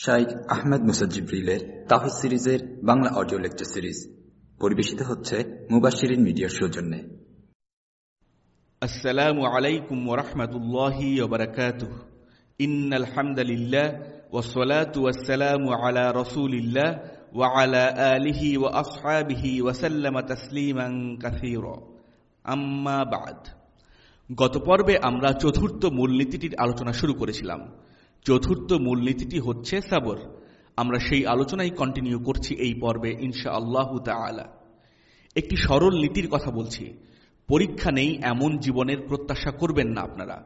শাইখ আহমেদ মুসাজিব্রিলের তাহিদ সিরিজের Bangla audio lecture series পরিবেশিত হচ্ছে মুবাশিরিন মিডিয়ার সৌজন্যে السلام عليكم ورحمة الله وبركاته إن الحمد لله والصلاة والسلام على رسول الله وعلى آله وأصحابه وسلم تسليما كثيرا أما بعد গত পর্বে আমরা চতুর্থ মূলনীতিটির আলোচনা শুরু করেছিলাম চতুর্থ মূলনীতিটি হচ্ছে সাবর। আমরা সেই আলোচনাই কন্টিনিউ করছি এই পর্বে ইনশা আল্লাহ তালা একটি সরল নীতির কথা বলছি, পরীক্ষা নেই এমন জীবনের প্রত্যাশা করবেন না আপনারা।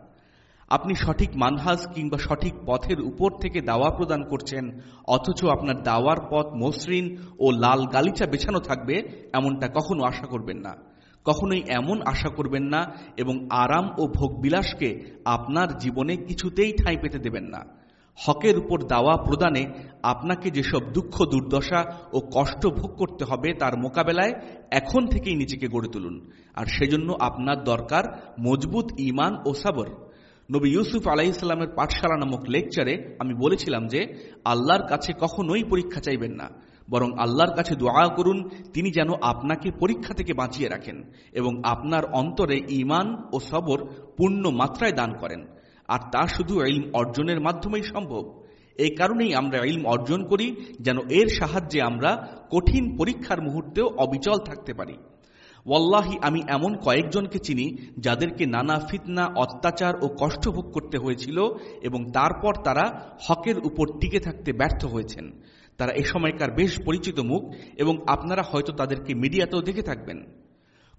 আপনি সঠিক মানহাজ কিংবা সঠিক পথের উপর থেকে দাওয়া প্রদান করছেন, অথচ আপনার দাওয়ার পথ মসৃণ ও লাল গালিচা বেছানো থাকবে, এমনটা কখনো আশা করবেন না। কখনোই এমন আশা করবেন না এবং আরাম ও ভোগবিলাসকে আপনার জীবনে কিছুতেই ঠাঁই পেতে দেবেন না। হকের উপর দাওয়া প্রদানে আপনাকে যেসব দুঃখ, দুর্দশা ও কষ্ট ভোগ করতে হবে তার মোকাবেলায় এখন থেকেই নিজেকে গড়ে তুলুন। আর সেজন্য আপনার দরকার মজবুত ইমান ও সাবর। নবী ইউসুফ আলাইসাল্লামের পাঠশালা নামক লেকচারে আমি বলেছিলাম যে, আল্লাহর কাছে কখনোই পরীক্ষা চাইবেন না। বরং আল্লাহর কাছে দোয়া করুন, তিনি যেন আপনাকে পরীক্ষা থেকে বাঁচিয়ে রাখেন এবং আপনার অন্তরে ইমান ও সবর পূর্ণ মাত্রায় দান করেন। আর তা শুধু ইলম অর্জনের মাধ্যমেই সম্ভব। এই কারণেই আমরা ইলম অর্জন করি, যেন এর সাহায্যে আমরা কঠিন পরীক্ষার মুহূর্তেও অবিচল থাকতে পারি। ওয়াল্লাহি, আমি এমন কয়েকজনকে চিনি যাদেরকে নানা ফিতনা, অত্যাচার ও কষ্ট ভোগ করতে হয়েছিল এবং তারপর তারা হকের উপর টিকে থাকতে ব্যর্থ হয়েছেন। তারা এ সময়কার বেশ পরিচিত মুখ এবং আপনারা হয়তো তাদেরকে মিডিয়াতেও দেখে থাকবেন।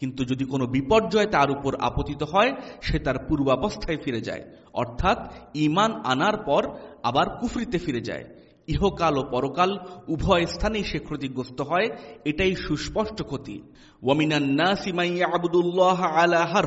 কিন্তু যদি কোনো বিপর্যয় তার উপর আপতিত হয়, সে তার পূর্বাবস্থায় ফিরে যায়। অর্থাৎ ইমান আনার পর আবার কুফরিতে ফিরে যায়। ইহকাল ও পরকাল উভয় স্থানেই সে ক্ষতিগ্রস্ত হয়, এটাই সুস্পষ্ট ক্ষতি। আলা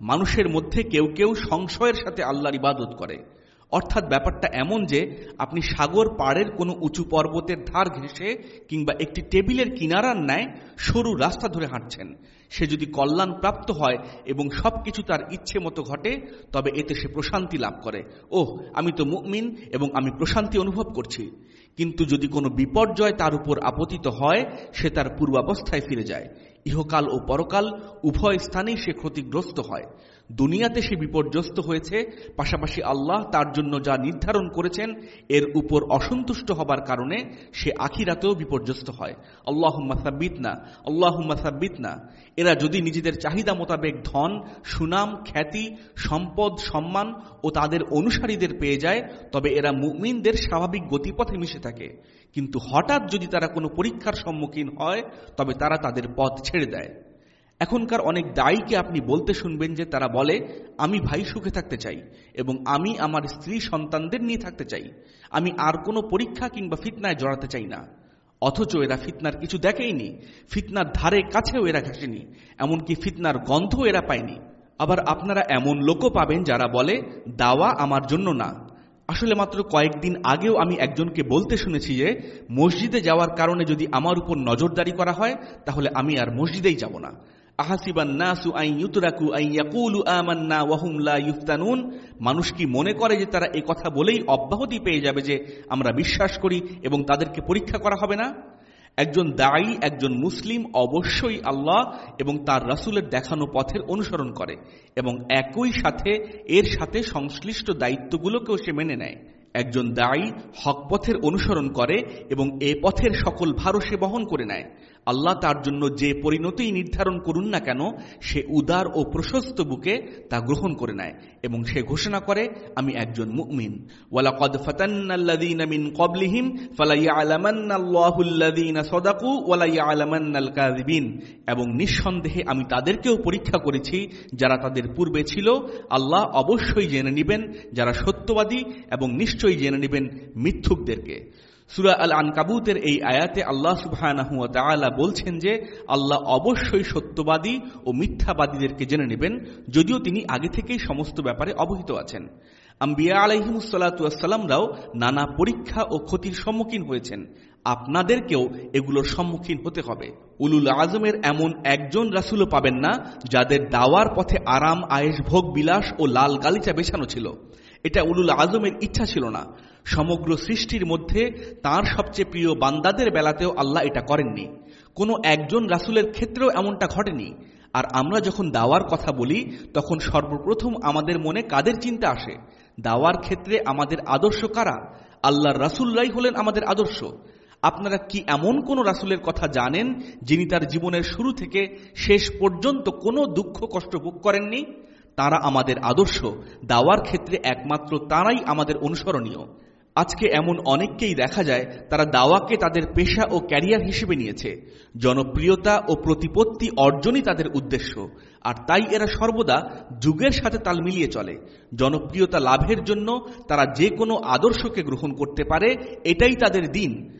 মানুষের মধ্যে কেউ কেউ সংশয়ের সাথে আল্লাহর ইবাদত করে। অর্থাৎ ব্যাপারটা এমন যে, আপনি সাগর পাড়ের কোনো উঁচু পর্বতের ধার ঘেঁষে কিংবা একটি টেবিলের কিনারার ন্যায় সরু রাস্তা ধরে হাঁটছেন। সে যদি কল্যাণ প্রাপ্ত হয় এবং সবকিছু তার ইচ্ছে মতো ঘটে, তবে এতে সে প্রশান্তি লাভ করে। ওহ, আমি তো মুমিন এবং আমি প্রশান্তি অনুভব করছি। কিন্তু যদি কোনো বিপর্যয় তার উপর আপতিত হয়, সে তার পূর্বাবস্থায় ফিরে যায়। ইহকাল ও পরকাল উভয় স্থানেই সে ক্ষতিগ্রস্ত হয়। দুনিয়াতে সে বিপর্যস্ত হয়েছে, পাশাপাশি আল্লাহ তার জন্য যা নির্ধারণ করেছেন, এর উপর অসন্তুষ্ট হবার কারণে সে আখিরাতেও বিপর্যস্ত হয়। আল্লাহ সাব্বিত না আল্লাহ সাব্বিত না এরা যদি নিজেদের চাহিদা মোতাবেক ধন, সুনাম, খ্যাতি, সম্পদ, সম্মান ও তাদের অনুসারীদের পেয়ে যায়, তবে এরা মুমিনদের স্বাভাবিক গতিপথে মিশে থাকে। কিন্তু হঠাৎ যদি তারা কোনো পরীক্ষার সম্মুখীন হয়, তবে তারা তাদের পথ ছেড়ে দেয়। এখনকার অনেক দায়ীকে আপনি বলতে শুনবেন যে তারা বলে, আমি ভাই সুখে থাকতে চাই এবং আমি আমার স্ত্রী সন্তানদের নিয়ে থাকতে চাই। আমি আর কোনো পরীক্ষা কিংবা ফিতনায় জড়াতে চাই না। অথচ এরা ফিতনার কিছু দেখেইনি, ফিতনার ধারে কাছেও এরা ঘাসেনি, এমনকি ফিতনার গন্ধ এরা পায়নি। আবার আপনারা এমন লোকও পাবেন যারা বলে, দাওয়া আমার জন্য না। আসলে মাত্র কয়েকদিন আগেও আমি একজনকে বলতে শুনেছি যে, মসজিদে যাওয়ার কারণে যদি আমার উপর নজরদারি করা হয়, তাহলে আমি আর মসজিদেই যাব না। মানুষ কি মনে করে যে তারা এ কথা বলেই অব্যাহতি পেয়ে যাবে যে আমরা বিশ্বাস করি এবং তাদেরকে পরীক্ষা করা হবে না? একজন দায়ী, একজন মুসলিম অবশ্যই আল্লাহ এবং তার রাসুলের দেখানো পথের অনুসরণ করে এবং একই সাথে এর সাথে সংশ্লিষ্ট দায়িত্বগুলোকেও সে মেনে নেয়। একজন দায়ী হক পথের অনুসরণ করে এবং এ পথের সকল ভারও সে বহন করে নেয়। আল্লাহ তার জন্য যে পরিণতি নির্ধারণ করুন না কেন, সে উদার ও প্রশস্ত বুকে তা গ্রহণ করে নেয় এবং সে ঘোষণা করে, আমি একজন মুমিন। মিন এবং নিঃসন্দেহে আমি তাদেরকেও পরীক্ষা করেছি, যারা তাদের পূর্বে ছিল। আল্লাহ অবশ্যই জেনে নেবেন, যারা সত্যবাদী এবং নিশ্চয়ই জেনে নেবেন মিথ্যুকদেরকে। সুরা আল আনকাবুতের এই আয়াতে আল্লাহ তাআলা বলছেন যে, আল্লাহ অবশ্যই সত্যবাদী ও মিথ্যাবাদীদেরকে জেনে নেবেন, যদিও তিনি আগে থেকেই সমস্ত ব্যাপারে অবহিত আছেন। আম্বিয়া আলাইহিমুসাল্লাতামরাও নানা পরীক্ষা ও ক্ষতির সম্মুখীন হয়েছেন। আপনাদেরকেও এগুলোর সম্মুখীন হতে হবে। উলুল আজমের এমন একজন রাসুলও পাবেন না, যাদের দাওয়ার পথে আরাম আয়েস ভোগ, বিলাস ও লাল গালিচা বেছানো ছিল। এটা উলুল আজমের ইচ্ছা ছিল না। সমগ্র সৃষ্টির মধ্যে তার সবচেয়ে প্রিয় বান্দাদের বেলাতেও আল্লাহ এটা করেননি। কোনো একজন রাসুলের ক্ষেত্রেও এমনটা ঘটেনি। আর আমরা যখন দাওয়ার কথা বলি, তখন সর্বপ্রথম আমাদের মনে কাদের চিন্তা আসে? দাওয়ার ক্ষেত্রে আমাদের আদর্শ কারা? আল্লাহর রাসুল্লাই হলেন আমাদের আদর্শ। আপনারা কি এমন কোন রাসুলের কথা জানেন, যিনি তার জীবনের শুরু থেকে শেষ পর্যন্ত কোনো দুঃখ কষ্ট ভোগ করেননি? তারা আমাদের আদর্শ, দাওয়ার ক্ষেত্রে একমাত্র তারাই আমাদের অনুসরণীয়। আজকে এমন অনেককেই দেখা যায়, তারা দাওয়াকে তাদের পেশা ও ক্যারিয়ার হিসেবে নিয়েছে। জনপ্রিয়তা ও প্রতিপত্তি অর্জনই তাদের উদ্দেশ্য। আর তাই এরা সর্বদা যুগের সাথে তাল মিলিয়ে চলে। জনপ্রিয়তা লাভের জন্য তারা যে কোনো আদর্শকে গ্রহণ করতে পারে, এটাই তাদের দিন।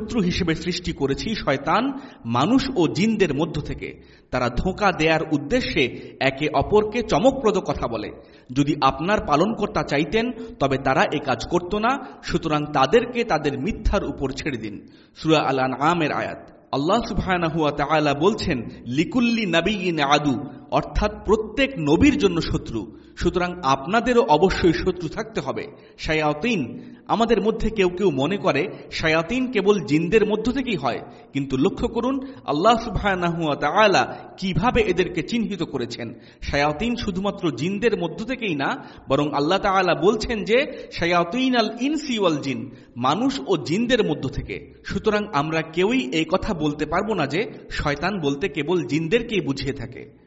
শত্রু হিসেবে সৃষ্টি করেছি শয়তান, মানুষ ও জিনদের মধ্য থেকে। তারা ধোঁকা দেয়ার উদ্দেশ্যে একে অপরকে চমকপ্রদ কথা বলে। যদি আপনার পালনকর্তা চাইতেন, তবে তারা এ কাজ করত না, সুতরাং তাদেরকে তাদের মিথ্যার উপর ছেড়ে দিন। সুরা আলান আমের আয়াত। আল্লাহ তাআলা বলছেন, লিকুল্লি নাবিয়িন আদু অর্থাৎ প্রত্যেক নবীর জন্য শত্রু। সুতরাং আপনাদেরও অবশ্যই শত্রু থাকতে হবে। শায়াতিন, আমাদের মধ্যে কেউ কেউ মনে করে, শায়াতিন কেবল জিনদের মধ্য থেকেই হয়। কিন্তু লক্ষ্য করুন, আল্লাহ তাআলা কীভাবে এদেরকে চিহ্নিত করেছেন। শায়াতিন শুধুমাত্র জিনদের মধ্য থেকেই না, বরং আল্লাহ তাআলা বলছেন যে শায়াতিন আল ইনসি ওয়াল জিন, মানুষ ও জিনদের মধ্য থেকে। সুতরাং আমরা কেউই এই কথা বলতে পারব না যে, শয়তান বলতে কেবল জিনদেরকেই বুঝিয়ে থাকে।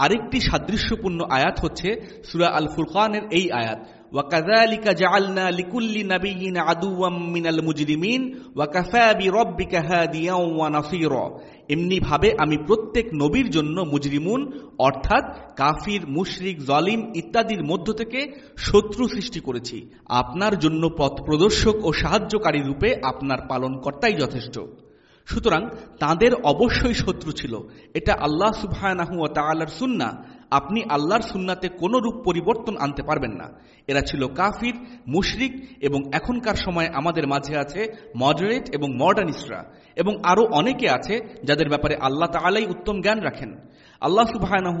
আরেকটি সাদৃশ্যপূর্ণ আয়াত হচ্ছে সুরা আল ফুরকানের এই আয়াত وكذلك جعلنا لكل نبي عدوا من المجرمين وكفى بربك هاديا ونصيرا এমনি ভাবে আমি প্রত্যেক নবীর জন্য মুজরিমুন অর্থাৎ কাফির মুশরিক জলিম ইত্যাদির মধ্য থেকে শত্রু সৃষ্টি করেছি আপনার জন্য পথ প্রদর্শক ও সাহায্যকারী রূপে আপনার পালনকর্তাই যথেষ্ট সুতরাং তাদের অবশ্যই শত্রু ছিল। এটা আল্লাহ তাআলার সুন্না। আপনি আল্লাহর সুন্নাতে কোনো রূপ পরিবর্তন আনতে পারবেন না। এরা ছিল কাফির, মুশরিক এবং এখনকার সময়ে আমাদের মাঝে আছে মডারেট এবং মডার্নিস্টরা এবং আরও অনেকে আছে যাদের ব্যাপারে আল্লাহ তাআলাই উত্তম জ্ঞান রাখেন। আল্লাহ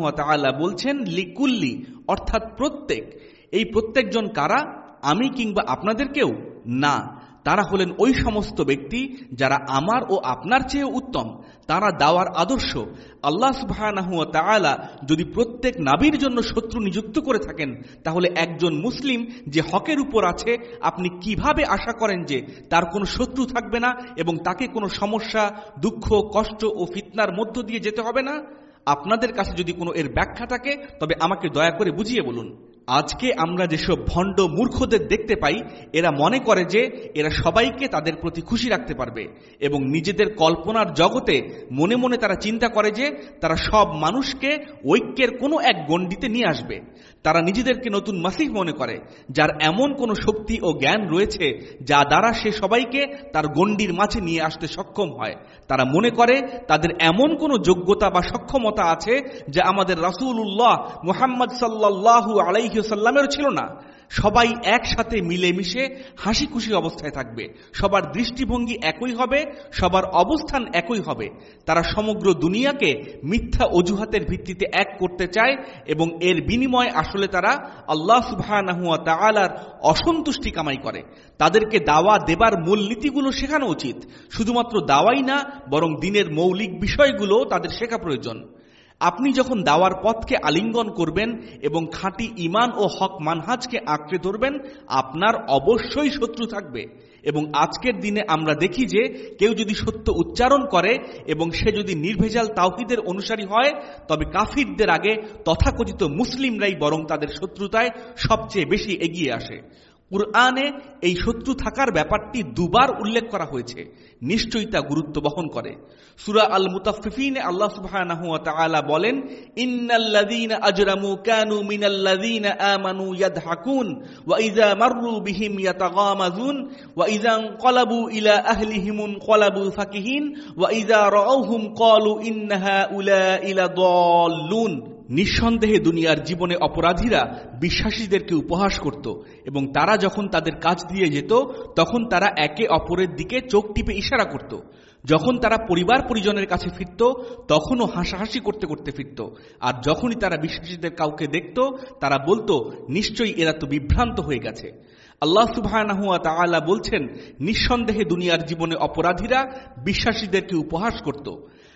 ওয়া বলছেন, লিকুল্লি অর্থাৎ প্রত্যেক। এই প্রত্যেকজন কারা? আমি কিংবা আপনাদেরকেও না। তারা হলেন ওই সমস্ত ব্যক্তি যারা আমার ও আপনার চেয়ে উত্তম। তারা দাওয়ার আদর্শ। আল্লাহ সুবাহ যদি প্রত্যেক নাবির জন্য শত্রু নিযুক্ত করে থাকেন, তাহলে একজন মুসলিম যে হকের উপর আছে, আপনি কীভাবে আশা করেন যে তার কোনো শত্রু থাকবে না এবং তাকে কোনো সমস্যা, দুঃখ, কষ্ট ও ফিতনার মধ্য দিয়ে যেতে হবে না? আপনাদের কাছে যদি কোনো এর ব্যাখ্যা থাকে, তবে আমাকে দয়া করে বুঝিয়ে বলুন। আজকে আমরা যেসব ভণ্ড মূর্খদের দেখতে পাই, এরা মনে করে যে এরা সবাইকে তাদের প্রতি খুশি রাখতে পারবে এবং নিজেদের কল্পনার জগতে মনে মনে তারা চিন্তা করে যে তারা সব মানুষকে ঐক্যের কোনো এক গণ্ডিতে নিয়ে আসবে। তারা নিজেদেরকে নতুন মাসিহ মনে করে, যার এমন কোনো শক্তি ও জ্ঞান রয়েছে যা দ্বারা সে সবাইকে তার গণ্ডির মাঝে নিয়ে আসতে সক্ষম হয়। তারা মনে করে তাদের এমন কোনো যোগ্যতা বা সক্ষমতা আছে যা আমাদের রাসুল্লাহ মুহাম্মদ সাল্লাহু আলাইসাল্লামের ছিল না। সবাই একসাথে মিলেমিশে হাসি খুশি অবস্থায় থাকবে। সবার দৃষ্টিভঙ্গি একই হবে, সবার অবস্থান একই হবে। তারা সমগ্র দুনিয়াকে মিথ্যা অজুহাতের ভিত্তিতে এক করতে চায় এবং এর বিনিময়ে আসলে তারা আল্লাহ সুবাহ তালার অসন্তুষ্টি কামাই করে। তাদেরকে দাওয়া দেবার মূল নীতিগুলো শেখানো উচিত। শুধুমাত্র দাওয়াই না, বরং দিনের মৌলিক বিষয়গুলো তাদের শেখা প্রয়োজন। আপনি যখন দাওয়ার পথকে আলিঙ্গন করবেন এবং খাঁটি ইমান ও হক মানহাজকে আঁকড়ে ধরবেন, আপনার অবশ্যই শত্রু থাকবে। এবং আজকের দিনে আমরা দেখি যে, কেউ যদি সত্য উচ্চারণ করে এবং সে যদি নির্ভেজাল তাওহিদের অনুসারী হয়, তবে কাফিরদের আগে তথাকথিত মুসলিমরাই বরং তাদের শত্রুতায় সবচেয়ে বেশি এগিয়ে আসে। কুরআনে এই শত্রু থাকার ব্যাপারটি দুবার উল্লেখ করা হয়েছে। নিশ্চয়ই তা গুরুত্ব বহন করে। সুরা আল মুতাফিফিন আল্লাহ সুবহানাহু ওয়া তাআলা বলেন, ইন্নাল্লাযীনা আজরামু কানু মিনাল্লাযীনা আমানু ইয়াদহাকুন, ওয়া ইযা মাররু বিহিম ইয়াতাগামাজুন ওয়া ইযা ক্বালাবু ইলা আহলিহিম ক্বালাবু ফাকিহিন, ওয়া ইযা রাআউহুম ক্বালু ইন্না হাউলাঈ লাদাল্লুন নিঃসন্দেহে দুনিয়ার জীবনে অপরাধীরা বিশ্বাসীদেরকে উপহাস করত এবং তারা যখন তাদের কাজ দিয়ে যেত, তখন তারা একে অপরের দিকে চোখ টিপে ইশারা করত। যখন তারা পরিবার পরিজনের কাছে ফিরত, তখনও হাসাহাসি করতে করতে ফিরত। আর যখনই তারা বিশ্বাসীদের কাউকে দেখত, তারা বলতো, নিশ্চয়ই এরা তো বিভ্রান্ত হয়ে গেছে। আল্লাহ সুবাহ বলছেন, নিঃসন্দেহে দুনিয়ার জীবনে অপরাধীরা বিশ্বাসীদেরকে উপহাস করত।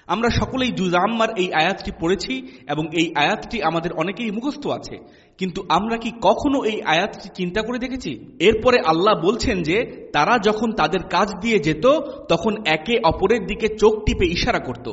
আমরা সকলেই জুজাম্মার এই আয়াতটি পড়েছি এবং এই আয়াতটি আমাদের অনেকেই মুখস্থ আছে। কিন্তু আমরা কি কখনো এই আয়াতটি চিন্তা করে দেখেছি? এরপরে আল্লাহ বলছেন যে, তারা যখন তাদের কাজ দিয়ে যেত, তখন একে অপরের দিকে চোখ টিপে ইশারা করত।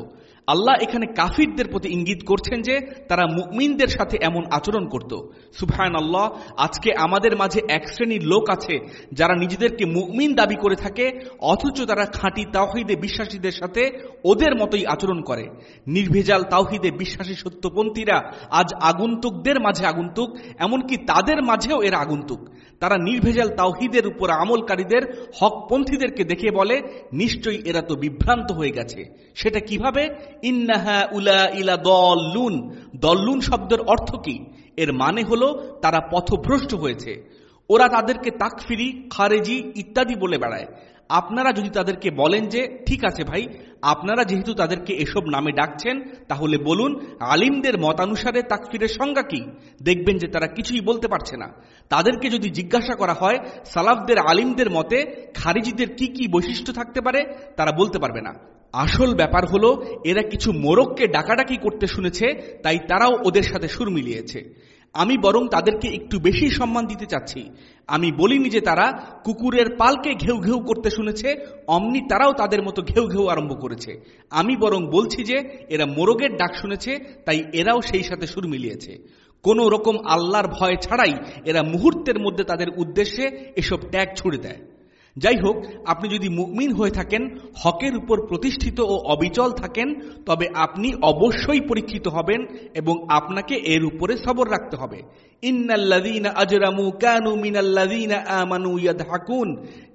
আল্লাহ এখানে কাফিরদের প্রতি ইঙ্গিত করছেন যে তারা মুমিনদের সাথে এমন আচরণ করত। সুফায়ন আল্লাহ আজকে আমাদের মাঝে এক শ্রেণির লোক আছে যারা নিজেদেরকে মুমিন দাবি করে থাকে, অথচ তারা খাঁটি তাওহিদে বিশ্বাসীদের সাথে ওদের মতোই আচরণ করে। নির্ভেজাল তাওহিদে বিশ্বাসী সত্যপন্থীরা আজ আগন্তুকদের মাঝে আগন্তুক, এমনকি তাদের মাঝেও এরা আগন্তুক। তারা নির্ভেজাল তাওহিদের উপর আমলকারীদের, হকপন্থীদেরকে দেখে বলে, নিশ্চয়ই এরা তো বিভ্রান্ত হয়ে গেছে। সেটা কীভাবে? ইন্নাহা উলা ইলা দল্লুন। দল্লুন শব্দের অর্থ কি? এর মানে হলো, তারা পথভ্রষ্ট হয়েছে। ওরা তাদেরকে তাকফিরি, খারেজি ইত্যাদি বলে বেড়ায়। আপনারা যদি তাদেরকে বলেন যে, ঠিক আছে ভাই আপনারা যেহেতু তাদেরকে এসব নামে ডাকছেন, তাহলে বলুন, আলিমদের মতানুসারে তাকফিরের সংজ্ঞা কি? দেখবেন যে তারা কিছুই বলতে পারছে না। তাদেরকে যদি জিজ্ঞাসা করা হয়, সালাফদের আলিমদের মতে খারিজিদের কি কি বৈশিষ্ট্য থাকতে পারে, তারা বলতে পারবে না। আসল ব্যাপার হলো, এরা কিছু মোরককে ডাকাডাকি করতে শুনেছে, তাই তারাও ওদের সাথে সুর মিলিয়েছে। আমি বরং তাদেরকে একটু বেশি সম্মান দিতে চাচ্ছি। আমি বলিনি যে তারা কুকুরের পালকে ঘেউ ঘেউ করতে শুনেছে, অমনি তারাও তাদের মতো ঘেউ ঘেউ আরম্ভ করেছে। আমি বরং বলছি যে, এরা মোরগের ডাক শুনেছে, তাই এরাও সেই সাথে সুর মিলিয়েছে। কোন রকম আল্লাহর ভয় ছাড়াই এরা মুহূর্তের মধ্যে তাদের উদ্দেশ্যে এসব ট্যাগ ছুড়ে দেয়। যাই হোক আপনি যদি মুমিন হয়ে থাকেন, হকের উপর প্রতিষ্ঠিত ও অবিচল থাকেন, তবে আপনি অবশ্যই পরীক্ষিত হবেন এবং আপনাকে এর উপরে সবর রাখতে হবে।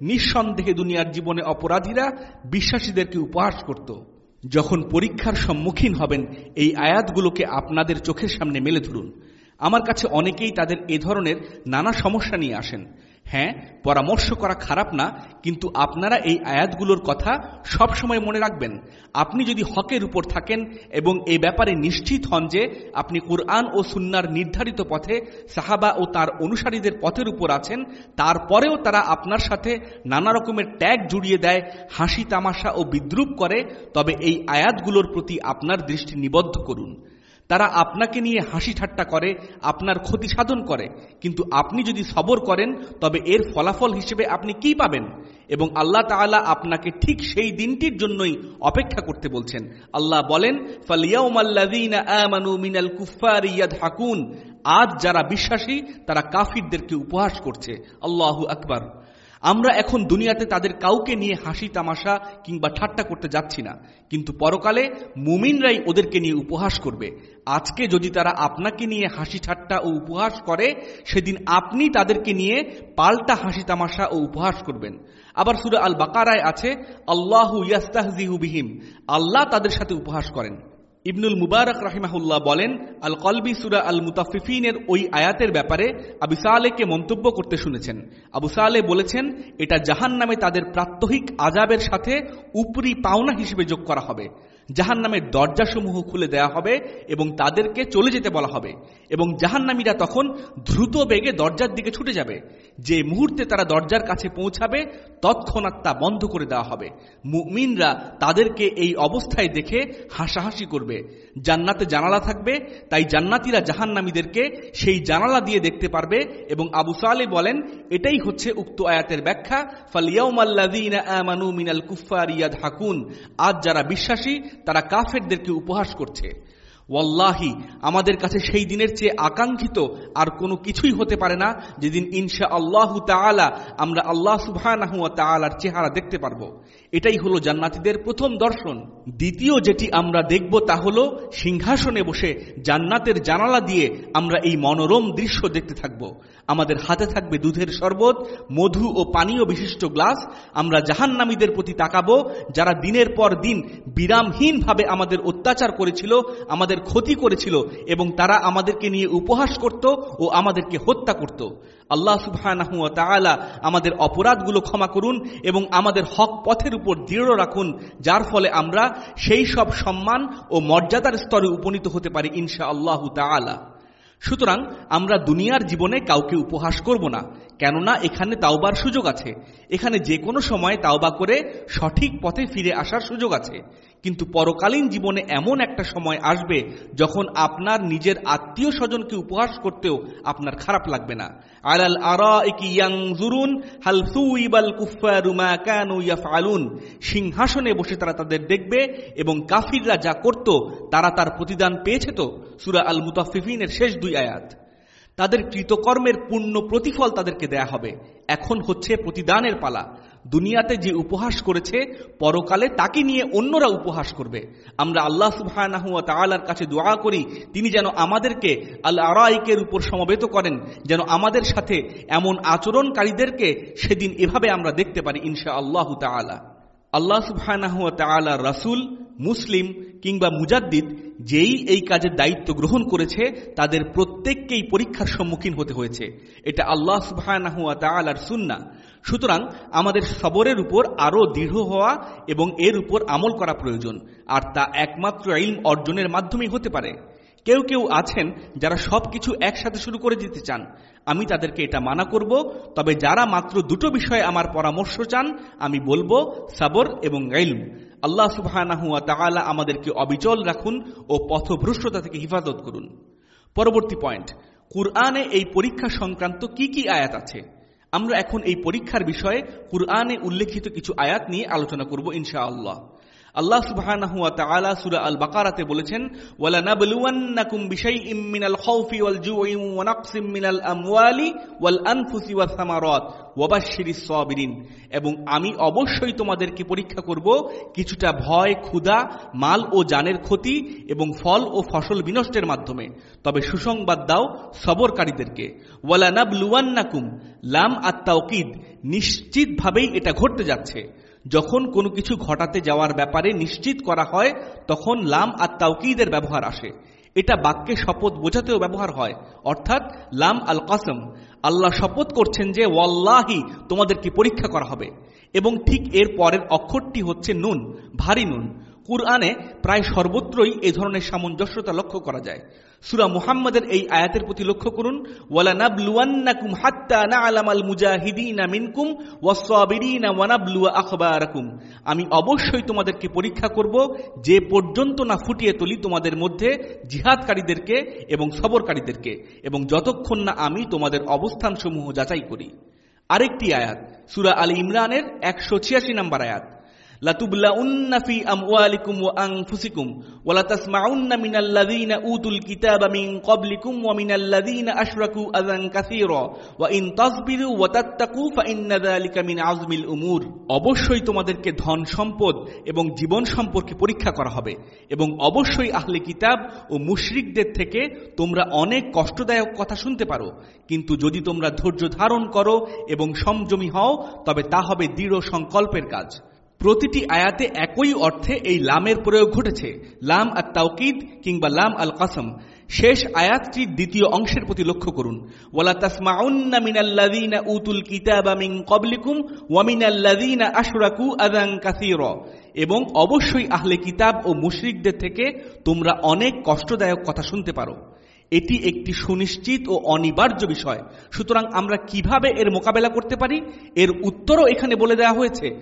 নিঃসন্দেহে দুনিয়ার জীবনে অপরাধীরা বিশ্বাসীদেরকে উপহাস করত। যখন পরীক্ষার সম্মুখীন হবেন, এই আয়াতগুলোকে আপনাদের চোখের সামনে মেলে ধরুন। আমার কাছে অনেকেই তাদের এ ধরনের নানা সমস্যা নিয়ে আসেন। হ্যাঁ পরামর্শ করা খারাপ না, কিন্তু আপনারা এই আয়াতগুলোর কথা সব সময় মনে রাখবেন। আপনি যদি হকের উপর থাকেন এবং এই ব্যাপারে নিশ্চিত হন যে আপনি কোরআন ও সুন্নার নির্ধারিত পথে সাহাবা ও তার অনুসারীদের পথের উপর আছেন, তারপরেও তারা আপনার সাথে নানা রকমের ট্যাগ জুড়িয়ে দেয় হাসি তামাশা ও বিদ্রুপ করে, তবে এই আয়াতগুলোর প্রতি আপনার দৃষ্টি নিবদ্ধ করুন। তারা আপনাকে নিয়ে হাসি ঠাট্টা করে, আপনার ক্ষতি সাধন করে। কিন্তু আপনি যদি সবর করেন, তবে এর ফলাফল হিসেবে আপনি কি পাবেন? এবং আল্লাহ তাআলা আপনাকে ঠিক সেই দিনটির জন্যই অপেক্ষা করতে বলছেন। আল্লাহ বলেন হাকুন আজ যারা বিশ্বাসী, তারা কাফিরদেরকে উপহাস করছে। আল্লাহ আকবার। আমরা এখন দুনিয়াতে তাদের কাউকে নিয়ে হাসি, তামাশা কিংবা ঠাট্টা করতে যাচ্ছি না। কিন্তু পরকালে মুমিনরাই ওদেরকে নিয়ে উপহাস করবে। আজকে যদি তারা আপনাকে নিয়ে হাসি, ঠাট্টা ও উপহাস করে, সেদিন আপনি তাদেরকে নিয়ে পাল্টা হাসি, তামাশা ও উপহাস করবেন। আবার সুরা আল বাকারায় আছে, আল্লাহ ইয়াস্তাহজিহু বিহিম। আল্লাহ তাদের সাথে উপহাস করেন। ইবনুল মুবারক রাহিমাহুল্লাহ বলেন আল কলবি সুরা আল মুতাফিফিনের ওই আয়াতের ব্যাপারে আবু সালেকে মন্তব্য করতে শুনেছেন। আবু সালে বলেছেন, এটা জাহান নামে তাদের প্রাত্যহিক আজাবের সাথে উপরি পাওনা হিসেবে যোগ করা হবে। জাহান নামের দরজাসমূহ খুলে দেয়া হবে এবং তাদেরকে চলে যেতে বলা হবে। এবং জাহান্নামীরা তখন দ্রুত বেগে দরজার দিকে ছুটে যাবে। যে মুহূর্তে তারা দরজার কাছে পৌঁছাবে, তৎক্ষণাৎ তা বন্ধ করে দেওয়া হবে। মুমিনরা তাদেরকে এই অবস্থায় দেখে হাসাহাসি করবে। জান্নাতে জানালা থাকবে, তাই জান্নাতিরা জাহান্নামীদেরকে সেই জানালা দিয়ে দেখতে পারবে এবং আবু সালে বলেন, এটাই হচ্ছে উক্ত আয়াতের ব্যাখ্যা ফালিয়াউমাল্লাযীনা আমানু মিনাল কুফফার ইয়াদহাকুন। আজ যারা বিশ্বাসী তারা কাফেরদেরকে উপহাস করছে। ওয়াল্লাহি, আমাদের কাছে সেই দিনের চেয়ে আকাঙ্ক্ষিত আর কোনো কিছুই হতে পারে না যেদিন ইনশা আল্লাহ তালা আমরা আল্লাহ সুবাহ চেহারা দেখতে পারব। এটাই হলো জান্নাতীদের প্রথম দর্শন। দ্বিতীয় যেটি আমরা দেখব তা হলো সিংহাসনে বসে জান্নাতের জানালা দিয়ে আমরা এই মনোরম দৃশ্য দেখতে থাকব। আমাদের হাতে থাকবে দুধের শরবত, মধু ও পানীয় বিশিষ্ট গ্লাস। আমরা জাহান্নামীদের প্রতি তাকাবো, যারা দিনের পর দিন বিরামহীনভাবে আমাদের অত্যাচার করেছিল, আমাদের ক্ষতি করেছিল এবং তারা আমাদেরকে নিয়ে উপহাস করত ও আমাদেরকে হত্যা করত। আল্লাহ তাআলা আমাদের অপরাধগুলো ক্ষমা করুন এবং আমাদের হক পথের উপর দৃঢ় রাখুন, যার ফলে আমরা সেই সব সম্মান ও মর্যাদার স্তরে উপনীত হতে পারি ইনশা আল্লাহ তালা সুতরাং আমরা দুনিয়ার জীবনে কাউকে উপহাস করব না। কেননা এখানে তাওবার সুযোগ আছে। এখানে যে কোনো সময় তাওবা করে সঠিক পথে ফিরে আসার সুযোগ আছে। কিন্তু পরকালীন জীবনে এমন একটা সময় আসবে যখন আপনার নিজের আত্মীয় স্বজনকে উপহাস করতেও আপনার খারাপ লাগবে না। আলাল ইয়াফআলুন। সিংহাসনে বসে তারা তাদের দেখবে এবং কাফিররা যা করত তারা তার প্রতিদান পেয়েছে তো? সুরা আল মুতাফিফিনের শেষ দুই আয়াত। তাদের কৃতকর্মের পূর্ণ প্রতিফল তাদেরকে দেয়া হবে। এখন হচ্ছে প্রতিদানের পালা। দুনিয়াতে যে উপহাস করেছে, পরকালে তাকে নিয়ে অন্যরা উপহাস করবে। আমরা আল্লাহ সুবহানাহু ওয়া তাআলার কাছে দোয়া করি, তিনি যেন আমাদেরকে আল আরাইকের উপর সমবেত করেন, যেন আমাদের সাথে এমন আচরণকারীদেরকে সেদিন এভাবে আমরা দেখতে পারি ইনশা আল্লাহ তাআলা। আল্লাহ সুবহানাহু ওয়া তাআলা রাসূল মুসলিম কিংবা মুজাদ্দিদ, যেই এই কাজের দায়িত্ব গ্রহণ করেছে, তাদের প্রত্যেককেই পরীক্ষার সম্মুখীন হতে হয়েছে। এটা আল্লাহ তাআলার সুন্না। সুতরাং আমাদের সবরের উপর আরও দৃঢ় হওয়া এবং এর উপর আমল করা প্রয়োজন, আর তা একমাত্র ইলম অর্জনের মাধ্যমেই হতে পারে। কেউ কেউ আছেন যারা সব কিছু একসাথে শুরু করে দিতে চান। আমি তাদেরকে এটা মানা করব, তবে যারা মাত্র দুটো বিষয়ে আমার পরামর্শ চান, আমি বলব, সাবর এবং ইলম। আল্লাহ সুবাহ আমাদেরকে অবিচল রাখুন ও পথভ্রষ্টতা থেকে হিফাজত করুন। পরবর্তী পয়েন্ট, কুরআনে এই পরীক্ষা সংক্রান্ত কি কি আয়াত আছে? আমরা এখন এই পরীক্ষার বিষয়ে কুরআনে উল্লেখিত কিছু আয়াত নিয়ে আলোচনা করব ইনশাআল্লাহ। আল্লাহ সুবহানাহু ওয়া তাআলা সূরা আল বাকারাতে বলেছেন ওয়ালা নাবলুওয়ান্নাকুম বিশাইইম মিনাল খাউফি ওয়াল জুই ওয়া নাকসিম মিনাল আমওয়ালি ওয়াল আনফুসি ওয়াস সামারাত, ওয়াবাশশিরিস সাবিরিন। এবং আমি অবশ্যই তোমাদেরকে পরীক্ষা করব কিছুটা ভয়, ক্ষুধা, মাল ও জানের ক্ষতি এবং ফল ও ফসল বিনষ্টের মাধ্যমে। তবে সুসংবাদ দাও সবরকারীদেরকে ওয়ালা নাবলুওয়ান্নাকুম লাম আত-তাওকিদ নিশ্চিতভাবেই এটা ঘটতে যাচ্ছে। যখন কোনো কিছু ঘটাতে যাওয়ার ব্যাপারে নিশ্চিত করা হয়, তখন লাম আর তাউকিদের ব্যবহার আসে। এটা বাক্যে শপথ বোঝাতেও ব্যবহার হয়। অর্থাৎ, লাম আল কাসম, আল্লাহ শপথ করছেন যে, ওয়াল্লাহি তোমাদেরকে পরীক্ষা করা হবে? এবং ঠিক এর পরের অক্ষরটি হচ্ছে নুন, ভারী নুন। কুরআনে প্রায় সর্বত্রই এ ধরনের সামঞ্জস্যতা লক্ষ্য করা যায়। সুরা মুহাম্মদের এই আয়াতের প্রতি লক্ষ্য করুন ওয়ালা নাবলুয়ান্নাকুম হাত্তা নাআলামাল মুজাহিদিনা মিনকুম ওয়াস-সাবিরিনা ওয়া নাবলুয়া আখবারাকুম। আমি অবশ্যই তোমাদেরকে পরীক্ষা করব, যে পর্যন্ত না ফুটিয়ে তুলি তোমাদের মধ্যে জিহাদকারীদেরকে এবং সবরকারীদেরকে, এবং যতক্ষণ না আমি তোমাদের অবস্থানসমূহ যাচাই করি। আরেকটি আয়াত, সুরা আলী ইমরানের একশো ছিয়াশি নম্বর আয়াত। লাতুবলাউন্না ফি আমওয়ালিকুম ওয়া আনফুসিকুম ওয়া লাতাসমাউন্না মিনাল্লাযীনা উতুল কিতাবা মিন ক্বাবলিকুম ওয়া মিনাল্লাযীনা আশরাকু আযান কাসীরা ওয়া ইন তাসবিরু ওয়া তাত্তাকু ফাইন্না যালিকা উমুর অবশ্যই তোমাদেরকে ধন সম্পদ এবং জীবন সম্পর্কে পরীক্ষা করা হবে এবং অবশ্যই আহলে কিতাব ও মুশরিকদের থেকে তোমরা অনেক কষ্টদায়ক কথা শুনতে পারো। কিন্তু যদি তোমরা ধৈর্য ধারণ করো এবং সংযমী হও, তবে তা হবে দৃঢ় সংকল্পের কাজ। প্রতিটি আয়াতে একই অর্থে এই লামের প্রয়োগ ঘটেছে, লাম আর তাওকিদ কিংবা লাম আল কাসম শেষ আয়াতটির দ্বিতীয় অংশের প্রতি লক্ষ্য করুন। ওয়ালা তাসমাউন্না মিনাল্লাযীনা উতুল কিতাবা মিন ক্বাবলিকুম ওয়া মিনাল্লাযীনা আশরাকু আযান কাসীরা। এবং অবশ্যই আহলে কিতাব ও মুশরিকদের থেকে তোমরা অনেক কষ্টদায়ক কথা শুনতে পারো। এটি একটি সুনিশ্চিত ও অনিবার্য বিষয়। সুতরাং আমরা কীভাবে এর মোকাবেলা করতে পারি? এর উত্তরও এখানে বলে দেওয়া হয়েছে।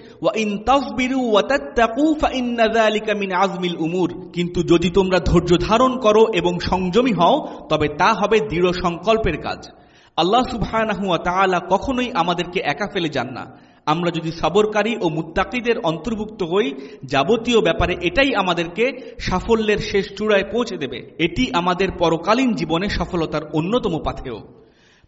উমুর। কিন্তু যদি তোমরা ধৈর্য ধারণ করো এবং সংযমী হও, তবে তা হবে দৃঢ় সংকল্পের কাজ। আল্লাহ সুবাহ কখনোই আমাদেরকে একা ফেলে যান না। আমরা যদি সাবরকারী ও মুত্তাকিদের অন্তর্ভুক্ত হই, যাবতীয় ব্যাপারে এটাই আমাদেরকে সাফল্যের শেষ চূড়ায় পৌঁছে দেবে। এটি আমাদের পরকালীন জীবনে সফলতার অন্যতম পাথেয়।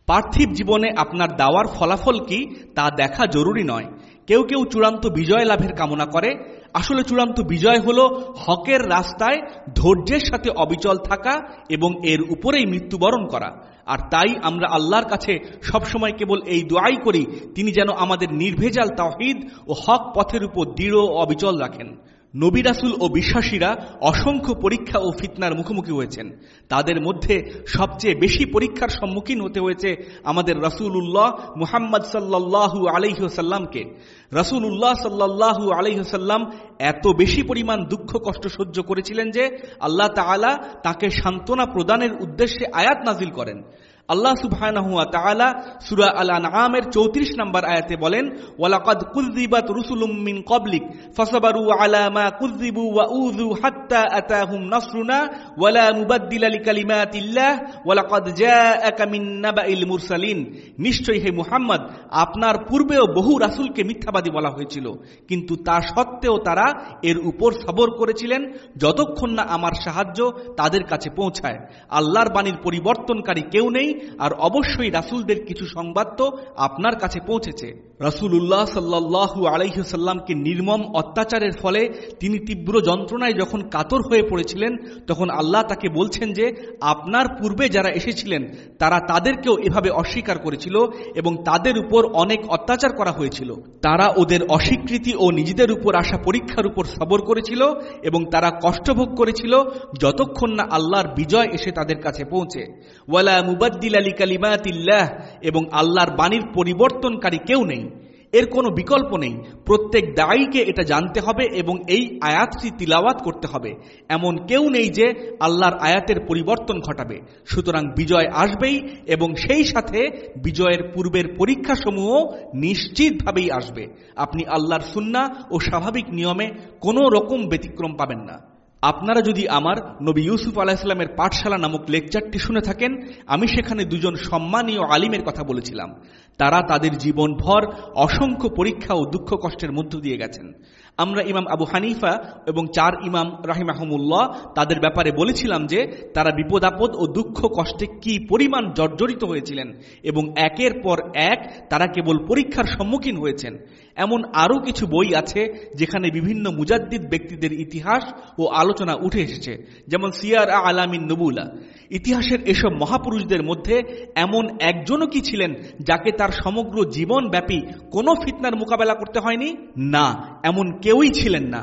পার্থিব জীবনে আপনার দাওয়ার ফলাফল কি, তা দেখা জরুরি নয়। কেউ কেউ চূড়ান্ত বিজয় লাভের কামনা করে আসলে চূড়ান্ত বিজয় হল হকের রাস্তায় ধৈর্যের সাথে অবিচল থাকা এবং এর উপরেই মৃত্যুবরণ করা। আর তাই আমরা আল্লাহর কাছে সবসময় কেবল এই দোয়াই করি, তিনি যেন আমাদের নির্ভেজাল তাহিদ ও হক পথের উপর দৃঢ় অবিচল রাখেন। নবিরাসুল ও বিশ্বাসীরা অসংখ্য পরীক্ষা ও ফিতনার মুখোমুখি হয়েছেন। তাদের মধ্যে সবচেয়ে বেশি পরীক্ষার সম্মুখীন হতে হয়েছে আমাদের রসুল উল্লাহ মুহাম্মদ সাল্লাহু আলহ্লামকে রসুল উল্লাহ সাল্লাহু আলহ্লাম এত বেশি পরিমাণ দুঃখ, কষ্ট সহ্য করেছিলেন যে আল্লাহ তালা তাকে সান্ত্বনা প্রদানের উদ্দেশ্যে আয়াত নাজিল করেন। আল্লাহ সুবহানাহু ওয়া তাআলা সূরা আল আনআমের 34 নম্বর আয়াতে বলেন, ওয়ালাকাদ কুযযিবাত রুসুলুম মিন ক্বাবলিক ফাসাবারু আলা মা কুযযিবু ওয়া উযু হাত্তা আতাহুম নাসরুনা ওয়ালা মুবাদদিলা লিকালিমাতিল্লাহ ওয়ালাকাদ জাআকা মিন নাবাইল মুরসালিন। নিশ্চয়ই হে মুহাম্মদ, আপনার পূর্বেও বহু রাসূলকে মিথ্যাবাদী বলা হয়েছিল, কিন্তু তা সত্ত্বেও তারা এর উপর সবর করেছিলেন যতক্ষণ না আমার সাহায্য তাদের কাছে পৌঁছায়। আল্লাহর বাণীর পরিবর্তনকারী কেউ নেই আর অবশ্যই রাসুলদের কিছু সংবাদ তো আপনার কাছে পৌঁছেছে। রাসুল্লাহ সাল্লাহু আলাইসাল্লামকে নির্মম অত্যাচারের ফলে তিনি তীব্র যন্ত্রণায় যখন কাতর হয়ে পড়েছিলেন, তখন আল্লাহ তাকে বলছেন যে, আপনার পূর্বে যারা এসেছিলেন, তারা তাদেরকেও এভাবে অস্বীকার করেছিল এবং তাদের উপর অনেক অত্যাচার করা হয়েছিল। তারা ওদের অস্বীকৃতি ও নিজেদের উপর আসা পরীক্ষার উপর সবর করেছিল এবং তারা কষ্টভোগ করেছিল যতক্ষণ না আল্লাহর বিজয় এসে তাদের কাছে পৌঁছে। ওয়ালা মুবাদ্দিল আলী কালিমাতিল্লাহ, এবং আল্লাহর বাণীর পরিবর্তনকারী কেউ নেই। এর কোনো বিকল্প নেই। প্রত্যেক দায়ীকে এটা জানতে হবে এবং এই আয়াতটি তিলাওয়াত করতে হবে। এমন কেউ নেই যে আল্লাহর আয়াতের পরিবর্তন ঘটাবে। সুতরাং বিজয় আসবেই এবং সেই সাথে বিজয়ের পূর্বের পরীক্ষাসমূহ নিশ্চিতভাবেই আসবে। আপনি আল্লাহর সুন্না ও স্বাভাবিক নিয়মে কোনো রকম ব্যতিক্রম পাবেন না। আপনারা যদি আমার নবী ইউসুফ আলাহিসাল্লামের পাঠশালা নামক লেকচারটি শুনে থাকেন, আমি সেখানে দুজন সম্মানীয় আলিমের কথা বলেছিলাম। তারা তাদের জীবনভর অসংখ্য পরীক্ষা ও দুঃখ কষ্টের মধ্য দিয়ে গেছেন। আমরা ইমাম আবু হানিফা এবং চার ইমাম রাহিম রাহিমাহমুল্লাহ তাদের ব্যাপারে বলেছিলাম যে, তারা বিপদ আপদ ও দুঃখ কষ্টে কি পরিমাণ জর্জরিত হয়েছিলেন এবং একের পর এক তারা কেবল পরীক্ষার সম্মুখীন হয়েছেন। এমন আরও কিছু বই আছে যেখানে বিভিন্ন মুজাদ্দিদ ব্যক্তিদের ইতিহাস ও আলোচনা উঠে এসেছে, যেমন সিয়ার আলামিন নবুলা। ইতিহাসের এসব মহাপুরুষদের মধ্যে এমন একজনও কি ছিলেন যাকে তার সমগ্র জীবনব্যাপী কোনো ফিতনার মোকাবেলা করতে হয়নি? না, এমন কেউই ছিলেন না।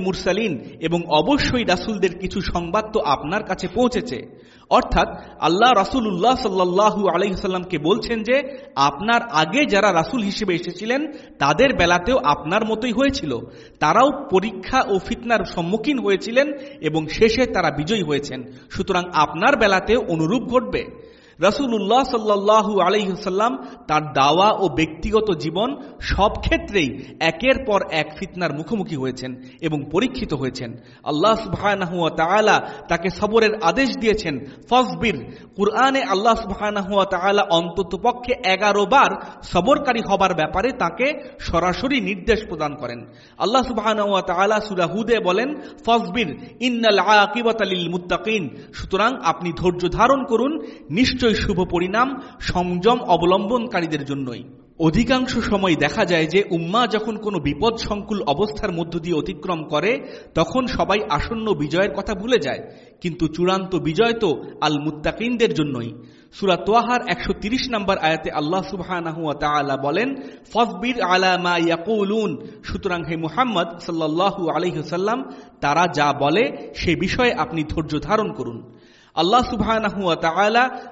মুরসালিন, এবং অবশ্যই রাসূলদের কিছু সংবাদ তো আপনার কাছে পৌঁছেছে। অর্থাৎ আল্লাহ রাসুল্লাহ সাল্লাহু আলহিসাল্লামকে বলছেন যে, আপনার আগে যারা রাসুল হিসেবে এসেছিলেন, তাদের বেলাতেও আপনার মতোই হয়েছিল। তারাও পরীক্ষা ও ফিতনার সম্মুখীন হয়েছিলেন, এবং শেষে তারা বিজয়ী হয়েছেন। সুতরাং আপনার বেলাতেও অনুরূপ ঘটবে। রসুল্লাহ সাল্লাহু আলহিহসাল্লাম তার দাওয়া ও ব্যক্তিগত জীবন সব ক্ষেত্রেই একের পর এক ফিতনার মুখোমুখি হয়েছেন এবং পরীক্ষিত হয়েছেন। আল্লাহ সুবাহ তাকে সবরের আদেশ দিয়েছেন, ফসবির। কুরআনে আল্লাহ সুবাহ অন্তত পক্ষে এগারো বার সবরকারী হবার ব্যাপারে তাকে সরাসরি নির্দেশ প্রদান করেন। আল্লাহ সুবাহ সুরাহুদে বলেন, ফসবির, ইন্নাল আকিবত আলিল মুত্তাকিন। সুতরাং আপনি ধৈর্য ধারণ করুন নিশ্চয় নিশ্চয়ই শুভ পরিণাম সংযম অবলম্বনকারীদের জন্যই। অধিকাংশ সময় দেখা যায় যে উম্মা যখন কোনো বিপদ সংকুল অবস্থার মধ্য দিয়ে অতিক্রম করে, তখন সবাই আসন্ন বিজয়ের কথা ভুলে যায়। কিন্তু চূড়ান্ত বিজয় তো আল মুত্তাকিনদের জন্যই। সুরা তোয়াহার একশো তিরিশ নম্বর আয়াতে আল্লাহ সুবাহ বলেন, ফসবির আলা মা ইয়াকুলুন। সুতরাং হে মুহাম্মদ সাল্লাহু আলহিহসাল্লাম তারা যা বলে সে বিষয়ে আপনি ধৈর্য ধারণ করুন। আল্লাহ সুবাহ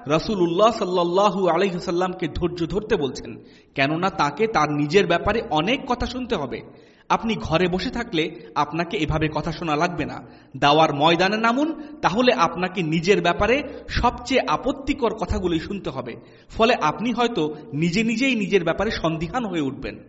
রসুল্লাহ সাল্লাহু আলহিসাল্লামকে ধৈর্য ধরতে বলছেন, কেননা তাকে তার নিজের ব্যাপারে অনেক কথা শুনতে হবে। আপনি ঘরে বসে থাকলে আপনাকে এভাবে কথা শোনা লাগবে না। দাওয়ার ময়দানে নামুন, তাহলে আপনাকে নিজের ব্যাপারে সবচেয়ে আপত্তিকর কথাগুলি শুনতে হবে। ফলে আপনি হয়তো নিজে নিজেই নিজের ব্যাপারে সন্দিহান হয়ে উঠবেন।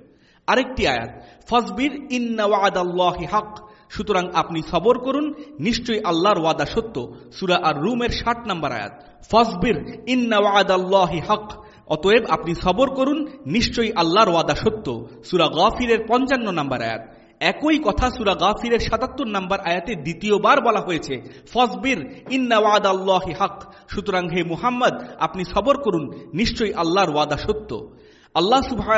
আরেকটি আয়াত, ফসবির ইন্নাওয়াদাল্লাহি হক সুতরাং আপনি সবর করুন, নিশ্চয়ই আল্লাহর ওয়াদা সত্য। সুরা আর রুমের ষাট নম্বর আয়াত। ফসবির ইন্নাওয়াদাল্লাহি হক। অতএব আপনি সবর করুন, নিশ্চয়ই আল্লাহর ওয়াদা সত্য। সুরা গফিরের পঞ্চান্ন নম্বর আয়াত। একই কথা সুরা গাফিরের সাতাত্তর নম্বর আয়াতে দ্বিতীয়বার বলা হয়েছে, ফসবির ইন্নাওয়াদ আল্লাহি হক। সুতরাং হে মুহাম্মদ, আপনি সবর করুন, নিশ্চয়ই আল্লাহর ওয়াদা সত্য। আল্লাহ সুবাহ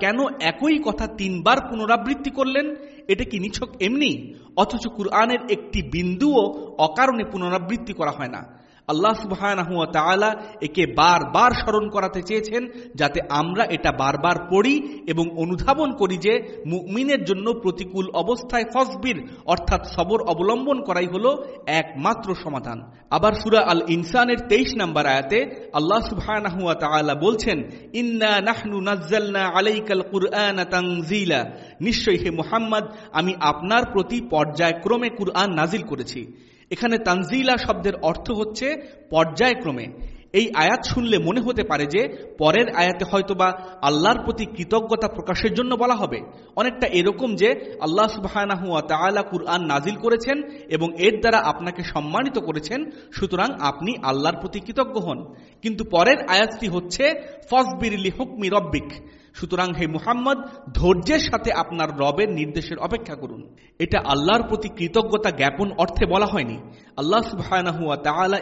কেন একই কথা তিনবার পুনরাবৃত্তি করলেন? এটা কি নিছক এমনি? অথচ কুরআনের একটি বিন্দুও অকারণে পুনরাবৃত্তি করা হয় না। আল্লাহ সুবাহ একে বারবার স্মরণ করাতে চেয়েছেন যাতে আমরা এটা বারবার পড়ি এবং অনুধাবন করি যে মুমিনের জন্য প্রতিকূল অবস্থায় ফসবির, অর্থাৎ সবর অবলম্বন করাই হল একমাত্র সমাধান। আবার সুরা আল ইনসানের তেইশ নম্বর আয়াতে আল্লাহ সুবাহ বলছেন, ইন্না নাহনু নাজ্জালনা আলাইকাল কুরআন তানজিলা। নিশ্চয়ই হে মুহাম্মদ, আমি আপনার প্রতি পর্যায়ক্রমে কুরআন নাজিল করেছি। এখানে তানজিলা শব্দের অর্থ হচ্ছে পর্যায়ক্রমে। এই আয়াত শুনলে মনে হতে পারে যে পরের আয়াতে হয়তোবা আল্লাহর প্রতি কৃতজ্ঞতা প্রকাশের জন্য বলা হবে। অনেকটা এরকম যে আল্লাহ সুবাহ কুরআন নাজিল করেছেন এবং এর দ্বারা আপনাকে সম্মানিত করেছেন, সুতরাং আপনি আল্লাহর প্রতি কৃতজ্ঞ হন। কিন্তু পরের আয়াতটি হচ্ছে ফসবিরলি হুকমি রব্বিক। সুতরাং হে মুহাম্মদ, ধৈর্যের সাথে আপনার রবের নির্দেশের অপেক্ষা করুন। এটা আল্লাহর প্রতি কৃতজ্ঞতা জ্ঞাপন অর্থে বলা হয়নি। আল্লাহ সুবাহ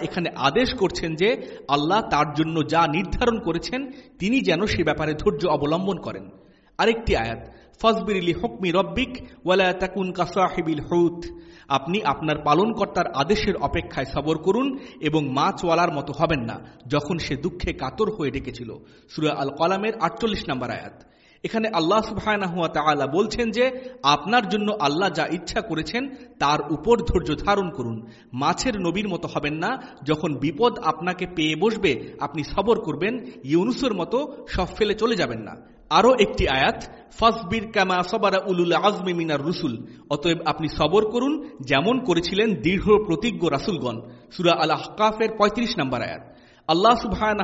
এখানে আদেশ করছেন যে, আল্লাহ তার জন্য যা নির্ধারণ করেছেন, তিনি যেন সে ব্যাপারে ধৈর্য অবলম্বন করেন। আরেকটি আয়াত ফসবিরলি হকমি রব্বিক ওয়ালা তাকুন কাসাহিবিল হৌত। আপনি আপনার পালনকর্তার আদেশের অপেক্ষায় সবর করুন এবং মাছওয়ালার মতো হবেন না, যখন সে দুঃখে কাতর হয়ে ডেকেছিল। সুরা আল কলামের আটচল্লিশ নম্বর আয়াত। এখানে আল্লাহ সুবাহ বলছেন যে, আপনার জন্য আল্লাহ যা ইচ্ছা করেছেন, তার উপর ধৈর্য ধারণ করুন। মাছের নবীর মতো হবেন না। যখন বিপদ আপনাকে পেয়ে বসবে, আপনি সবর করবেন। ইউনুসের মতো সব ফেলে চলে যাবেন না। আরও একটি আয়াত, ফসবির কামা সবারা উলুল আজমি মিনার রুসুল। অতএব আপনি সবর করুন, যেমন করেছিলেন দৃঢ় প্রতিজ্ঞ রাসুলগণ। সুরা আল আহকাফের পঁয়ত্রিশ নম্বর আয়াত। আল্লাহ সুবাহ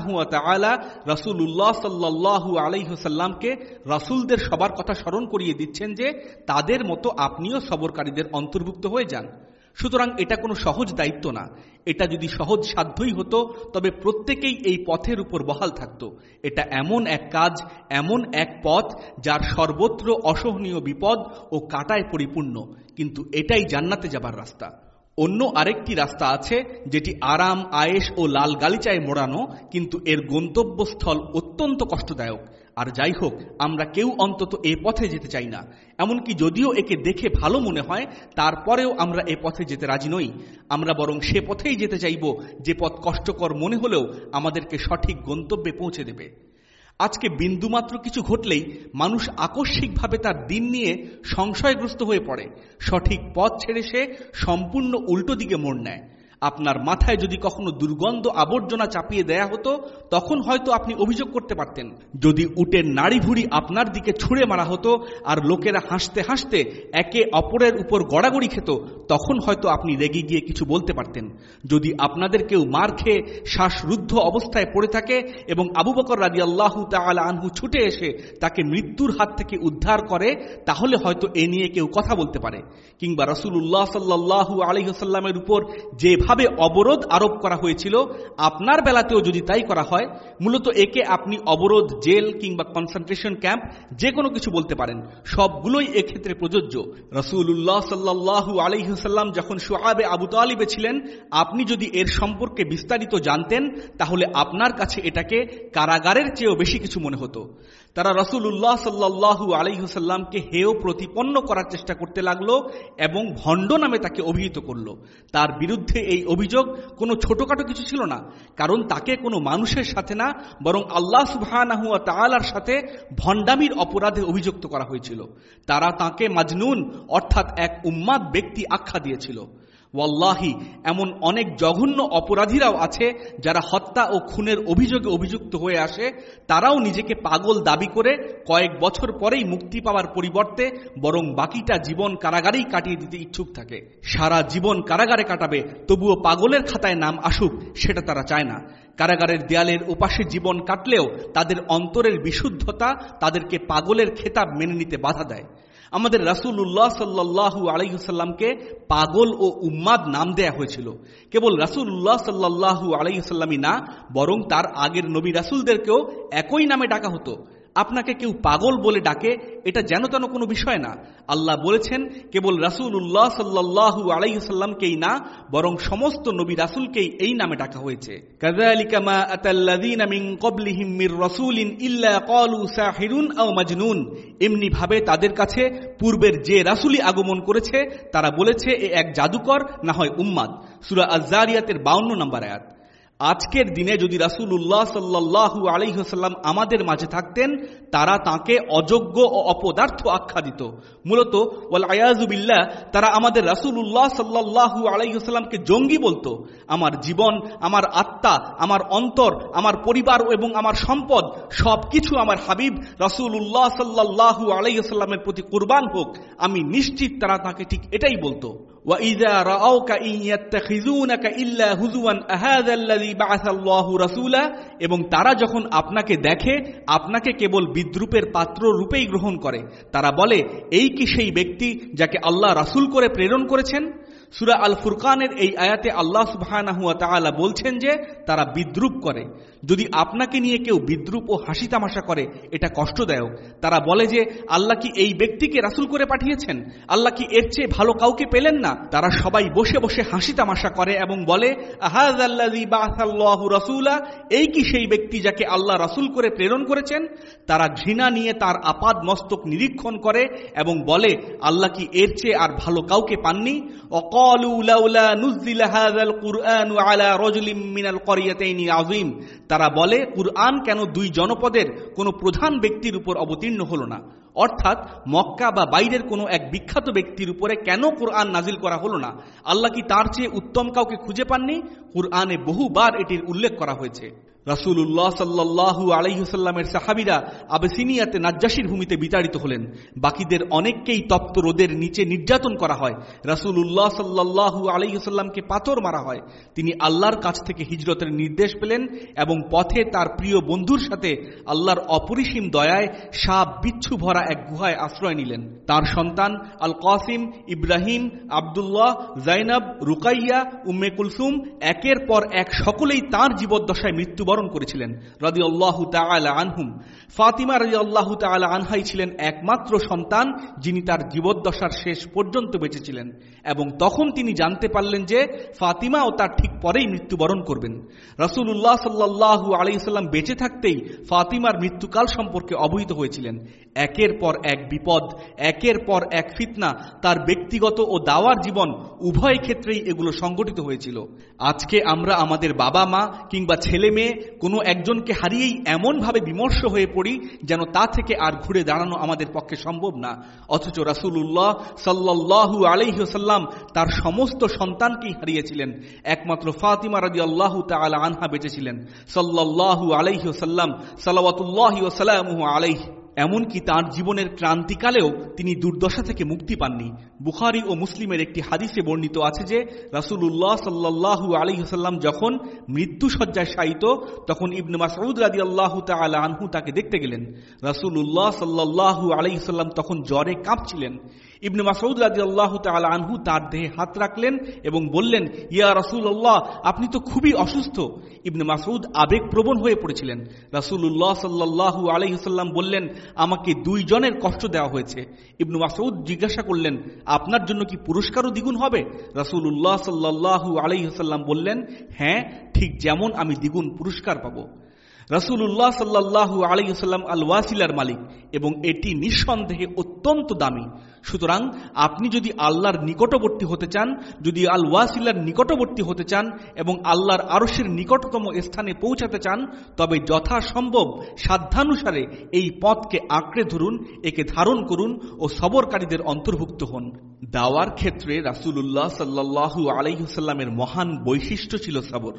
রাসুল্লাহ সাল্লাহ আলাইহসাল্লামকে রাসুলদের সবার কথা স্মরণ করিয়ে দিচ্ছেন যে তাদের মতো আপনিও সবরকারীদের অন্তর্ভুক্ত হয়ে যান। সুতরাং এটা কোনো সহজ দায়িত্ব না। এটা যদি সহজ সাধ্যই হতো, তবে প্রত্যেকেই এই পথের উপর বহাল থাকত। এটা এমন এক কাজ, এমন এক পথ যার সর্বত্র অসহনীয় বিপদ ও কাটায় পরিপূর্ণ। কিন্তু এটাই জান্নাতে যাবার রাস্তা। অন্য আরেকটি রাস্তা আছে, যেটি আরাম আয়েস ও লাল গালিচায় মোড়ানো, কিন্তু এর গন্তব্যস্থল অত্যন্ত কষ্টদায়ক। আর যাই হোক, আমরা কেউ অন্তত এ পথে যেতে চাই না। এমনকি যদিও একে দেখে ভালো মনে হয়, তারপরেও আমরা এ পথে যেতে রাজি নই। আমরা বরং সে পথেই যেতে চাইব, যে পথ কষ্টকর মনে হলেও আমাদেরকে সঠিক গন্তব্যে পৌঁছে দেবে। আজকে বিন্দুমাত্র কিছু ঘটলেই মানুষ আকস্মিকভাবে তার দিন নিয়ে সংশয়গ্রস্ত হয়ে পড়ে। সঠিক পথ ছেড়ে সে সম্পূর্ণ উল্টো দিকে মোড় নেয়। আপনার মাথায় যদি কখনো দুর্গন্ধ আবর্জনা চাপিয়ে দেয়া হতো, তখন হয়তো আপনি অভিযোগ করতে পারতেন। যদি উটের নাড়ি ভুড়ি আপনার দিকে ছুঁড়ে মারা হতো আর লোকেরা হাসতে হাসতে একে অপরের উপর গড়াগড়ি খেত, তখন হয়তো আপনি রেগে গিয়ে কিছু বলতে পারতেন। যদি আপনাদের কেউ মার খেয়ে শ্বাসরুদ্ধ অবস্থায় পড়ে থাকে এবং আবু বকর রাজি আল্লাহ তালা আনহু ছুটে এসে তাকে মৃত্যুর হাত থেকে উদ্ধার করে, তাহলে হয়তো এ নিয়ে কেউ কথা বলতে পারে। কিংবা রসুল্লাহ সাল্লাহু আলহিহাস্লামের উপর যেভাবে যেভাবে অবরোধ আরোপ করা হয়েছিল, আপনার বেলাতেও যদি তাই করা হয়, মূলত একে আপনি অবরোধ, জেল কিংবা কনসেন্ট্রেশন ক্যাম্প যে কোনো কিছু বলতে পারেন। সবগুলোই এক্ষেত্রে প্রযোজ্য। রসুল্লাহ সাল্লাহ আলহিহাল্লাম যখন সোহাবে আবু তালিবে ছিলেন, আপনি যদি এর সম্পর্কে বিস্তারিত জানতেন, তাহলে আপনার কাছে এটাকে কারাগারের চেয়েও বেশি কিছু মনে হতো। তারা রসুল্লাহ সাল্লাহু আলহিহসাল্লামকে হেয় প্রতিপন্ন করার চেষ্টা করতে লাগল এবং ভণ্ড নামে তাকে অভিহিত করল। তার বিরুদ্ধে এই অভিযোগ কোনো ছোটখাটো কিছু ছিল না, কারণ তাকে কোনো মানুষের সাথে না, বরং আল্লাহ সুবাহানাহুয়া তালার সাথে ভণ্ডামির অপরাধে অভিযুক্ত করা হয়েছিল। তারা তাকে মাজনুন, অর্থাৎ এক উম্মাদ ব্যক্তি আখ্যা দিয়েছিল। ওয়াল্লাহি, এমন অনেক জঘন্য অপরাধীরাও আছে যারা হত্যা ও খুনের অভিযোগে অভিযুক্ত হয়ে আসে। তারাও নিজেকে পাগল দাবি করে কয়েক বছর পরেই মুক্তি পাওয়ার পরিবর্তে বরং বাকিটা জীবন কারাগারেই কাটিয়ে দিতে ইচ্ছুক থাকে। সারা জীবন কারাগারে কাটাবে, তবুও পাগলের খাতায় নাম আসুক, সেটা তারা চায় না। কারাগারের দেয়ালের উপাসে জীবন কাটলেও তাদের অন্তরের বিশুদ্ধতা তাদেরকে পাগলের খেতাব মেনে নিতে বাধা দেয়। আমাদের রাসুল্লাহ সাল্লাহ আলাইসাল্লামকে পাগল ও উম্মাদ নাম দেয়া হয়েছিল। কেবল রাসুল্লাহ সাল্লাহু আলাইসাল্লামই না, বরং তার আগের নবী রাসুলদেরকেও একই নামে ডাকা হতো। আপনাকে কেউ পাগল বলে ডাকে, এটা যেন তেন কোনো বিষয় না। আল্লাহ বলেছেন, কেবল রাসুল উল্লাহ সাল্লাহু আলাইসাল্লামকেই না, বরং সমস্ত নবী রাসুলকেই এই নামে ডাকা হয়েছে। এমনি ভাবে তাদের কাছে পূর্বের যে রাসুলি আগমন করেছে, তারা বলেছে, এ এক জাদুকর, না হয় উম্মাদ। সুরা আজারিয়াতের বাউন্ন নম্বর আয়াত। আজকের দিনে যদি রাসুল উল্লাহ সাল্লাহু আলহ্লাম আমাদের মাঝে থাকতেন, তারা তাকে অযোগ্য ও অপদার্থ আখ্যা দিত। মূলত ওয়াল আয়াজুবিল্লাহ তারা আমাদের রাসুল উল্লাহ সাল্লাহু আলাইসাল্লামকে জঙ্গি বলতো। আমার জীবন, আমার আত্মা, আমার অন্তর, আমার পরিবার এবং আমার সম্পদ সব কিছু আমার হাবিব রাসুল উল্লাহ সাল্লাহু আলাইসাল্লামের প্রতি কুরবান হোক। আমি নিশ্চিত তারা তাকে ঠিক এটাই বলতো। وإذا رأوك إن يتخذونك إلا هزوا أهذا الذي بعث الله رسولا এবং তারা যখন আপনাকে দেখে আপনাকে কেবল বিদ্রুপের পাত্র রূপেই গ্রহণ করে তারা বলে এই কি সেই ব্যক্তি যাকে আল্লাহ রাসুল করে প্রেরণ করেছেন সুরা আল ফুরকানের এই আয়াতে আল্লাহ সুবাহ বলছেন যে, তারা বিদ্রুপ করে। যদি আপনাকে নিয়ে কেউ বিদ্রুপ ও হাসি তামাশা করে, এটা কষ্টদায়ক। তারা বলে যে, আল্লাহ কি এই ব্যক্তিকে রাসুল করে পাঠিয়েছেন? আল্লাহ কি এর চেয়ে ভালো কাউকে পেলেন না? তারা সবাই বসে বসে হাসি তামাশা করে এবং বলে রসুলা এই কি সেই ব্যক্তি যাকে আল্লাহ রাসুল করে প্রেরণ করেছেন? তারা ঘৃণা নিয়ে তার আপাদ মস্তক নিরীক্ষণ করে এবং বলে, আল্লাহ কি এর চেয়ে আর ভালো কাউকে পাননি? তারা বলে, কুরআন কেন দুই জনপদের কোনো প্রধান ব্যক্তির উপর অবতীর্ণ হল না? অর্থাৎ মক্কা বা বাইরের কোনো এক বিখ্যাত ব্যক্তির উপরে কেন কোরআন নাজিল করা হলো না? আল্লাহ কি তার চেয়ে উত্তম কাউকে খুঁজে পাননি? কুরআনে বহুবার এটির উল্লেখ করা হয়েছে। রাসুল্লাহ সাল্লাহু আলাইসাল্লামের সাহাবিরা আবেসিনিয়াতে নাজ্জাসির ভূমিতে বিতাড়িত হলেন। বাকিদের অনেককেই তপ্ত রোদের নিচে নির্যাতন করা হয়। রাসুল উল্লাহ সাল্লাহু আলাইসাল্লামকে পাথর মারা হয়। তিনি আল্লাহর কাছ থেকে হিজরতের নির্দেশ পেলেন এবং পথে তার প্রিয় বন্ধুর সাথে আল্লাহর অপরিসীম দয়ায় সাপ বিচ্ছু ভরা এক গুহায় আশ্রয় নিলেন। তার সন্তান আল কাসিম ইব্রাহিম, আবদুল্লাহ, জাইনাব, রুকাইয়া, উম্মে কুলসুম একের পর এক সকলেই তার জীবদ্দশায় মৃত্যুবরণ মৃত্যুবরণ করেছিলেন। রাজি আল্লাহ আনহুম। ফাতিমা রাজি আল্লাহ আনহাই ছিলেন একমাত্র সন্তান যিনি তার জীবদ্দশার শেষ পর্যন্ত বেঁচেছিলেন এবং তখন তিনি জানতে পারলেন যে ফাতিমা ও তার ঠিক পরেই মৃত্যুবরণ করবেন। রসুল্লাহ সাল্লাহু আলাইসাল্লাম বেঁচে থাকতেই ফাতিমার মৃত্যুকাল সম্পর্কে অবহিত হয়েছিলেন। একের পর এক বিপদ, একের পর এক ফিতনা, তার ব্যক্তিগত ও দাওয়ার জীবন উভয় ক্ষেত্রেই এগুলো সংগঠিত হয়েছিল। আজকে আমরা আমাদের বাবা মা কিংবা ছেলে মেয়ে কোনো একজনকে হারিয়েই এমনভাবে বিমর্ষ হয়ে পড়ি যেন তা থেকে আর ঘুরে দাঁড়ানো আমাদের পক্ষে সম্ভব না। অথচ রাসুল্লাহ সাল্লাহু আলহ্লাম তার সমস্ত সন্তানকেই হারিয়েছিলেন। একমাত্র ফাতিমা রাজি আল্লাহ তালা আনহা বেঁচেছিলেন। সাল্লাহু আলহ্লাম সাল্লাহ সালামু আলাইহ। এমনকি তার জীবনের ক্রান্তিকালেও তিনি দুর্দশা থেকে মুক্তি পাননি। বুখারি ও মুসলিমের একটি হাদিসে বর্ণিত আছে যে রাসুল উল্লাহ সাল্লাহু হাসাল্লাম যখন মৃত্যু সজ্জায় শায়িত, তখন ইবনে মাসউদ রাজি আল্লাহ তালা আনহু তাকে দেখতে গেলেন। রাসুল উল্লাহ সাল্লাহু হাসাল্লাম তখন জ্বরে কাঁপছিলেন। ইবনে মাসউদ রাজি আল্লাহ তালা আনহু তার দেহে হাত রাখলেন এবং বললেন, ইয়া রাসুল আল্লাহ আপনি তো খুবই অসুস্থ। ইবনে মাসউদ আবেগপ্রবণ হয়ে পড়েছিলেন। রাসুল উল্লাহ সাল্লাহু আলহিহাল্লাম বললেন, আমাকে দুইজনের কষ্ট দেওয়া হয়েছে। ইবনু মাসউদ জিজ্ঞাসা করলেন, আপনার জন্য কি পুরস্কারও দ্বিগুণ হবে? রাসুল উল্লাহ সাল্লাহু আলহিহাল্লাম বললেন হ্যাঁ ঠিক যেমন আমি দ্বিগুণ পুরস্কার পাবো। রাসুল্লাহ সাল্লাহু আলাইসাল্লাম আল ওয়াসিলার মালিক এবং এটি নিঃসন্দেহে অত্যন্ত দামি। সুতরাং আপনি যদি আল্লাহর নিকটবর্তী হতে চান, যদি আল ওয়াসিলার নিকটবর্তী হতে চান এবং আল্লাহর আরসের নিকটতম স্থানে পৌঁছাতে চান, তবে যথাসম্ভব সাধ্যানুসারে এই পথকে আঁকড়ে ধরুন, একে ধারণ করুন ও সবরকারীদের অন্তর্ভুক্ত হন। দাওয়ার ক্ষেত্রে রাসুল্লাহ সাল্লাহু আলাইসাল্লামের মহান বৈশিষ্ট্য ছিল সবর।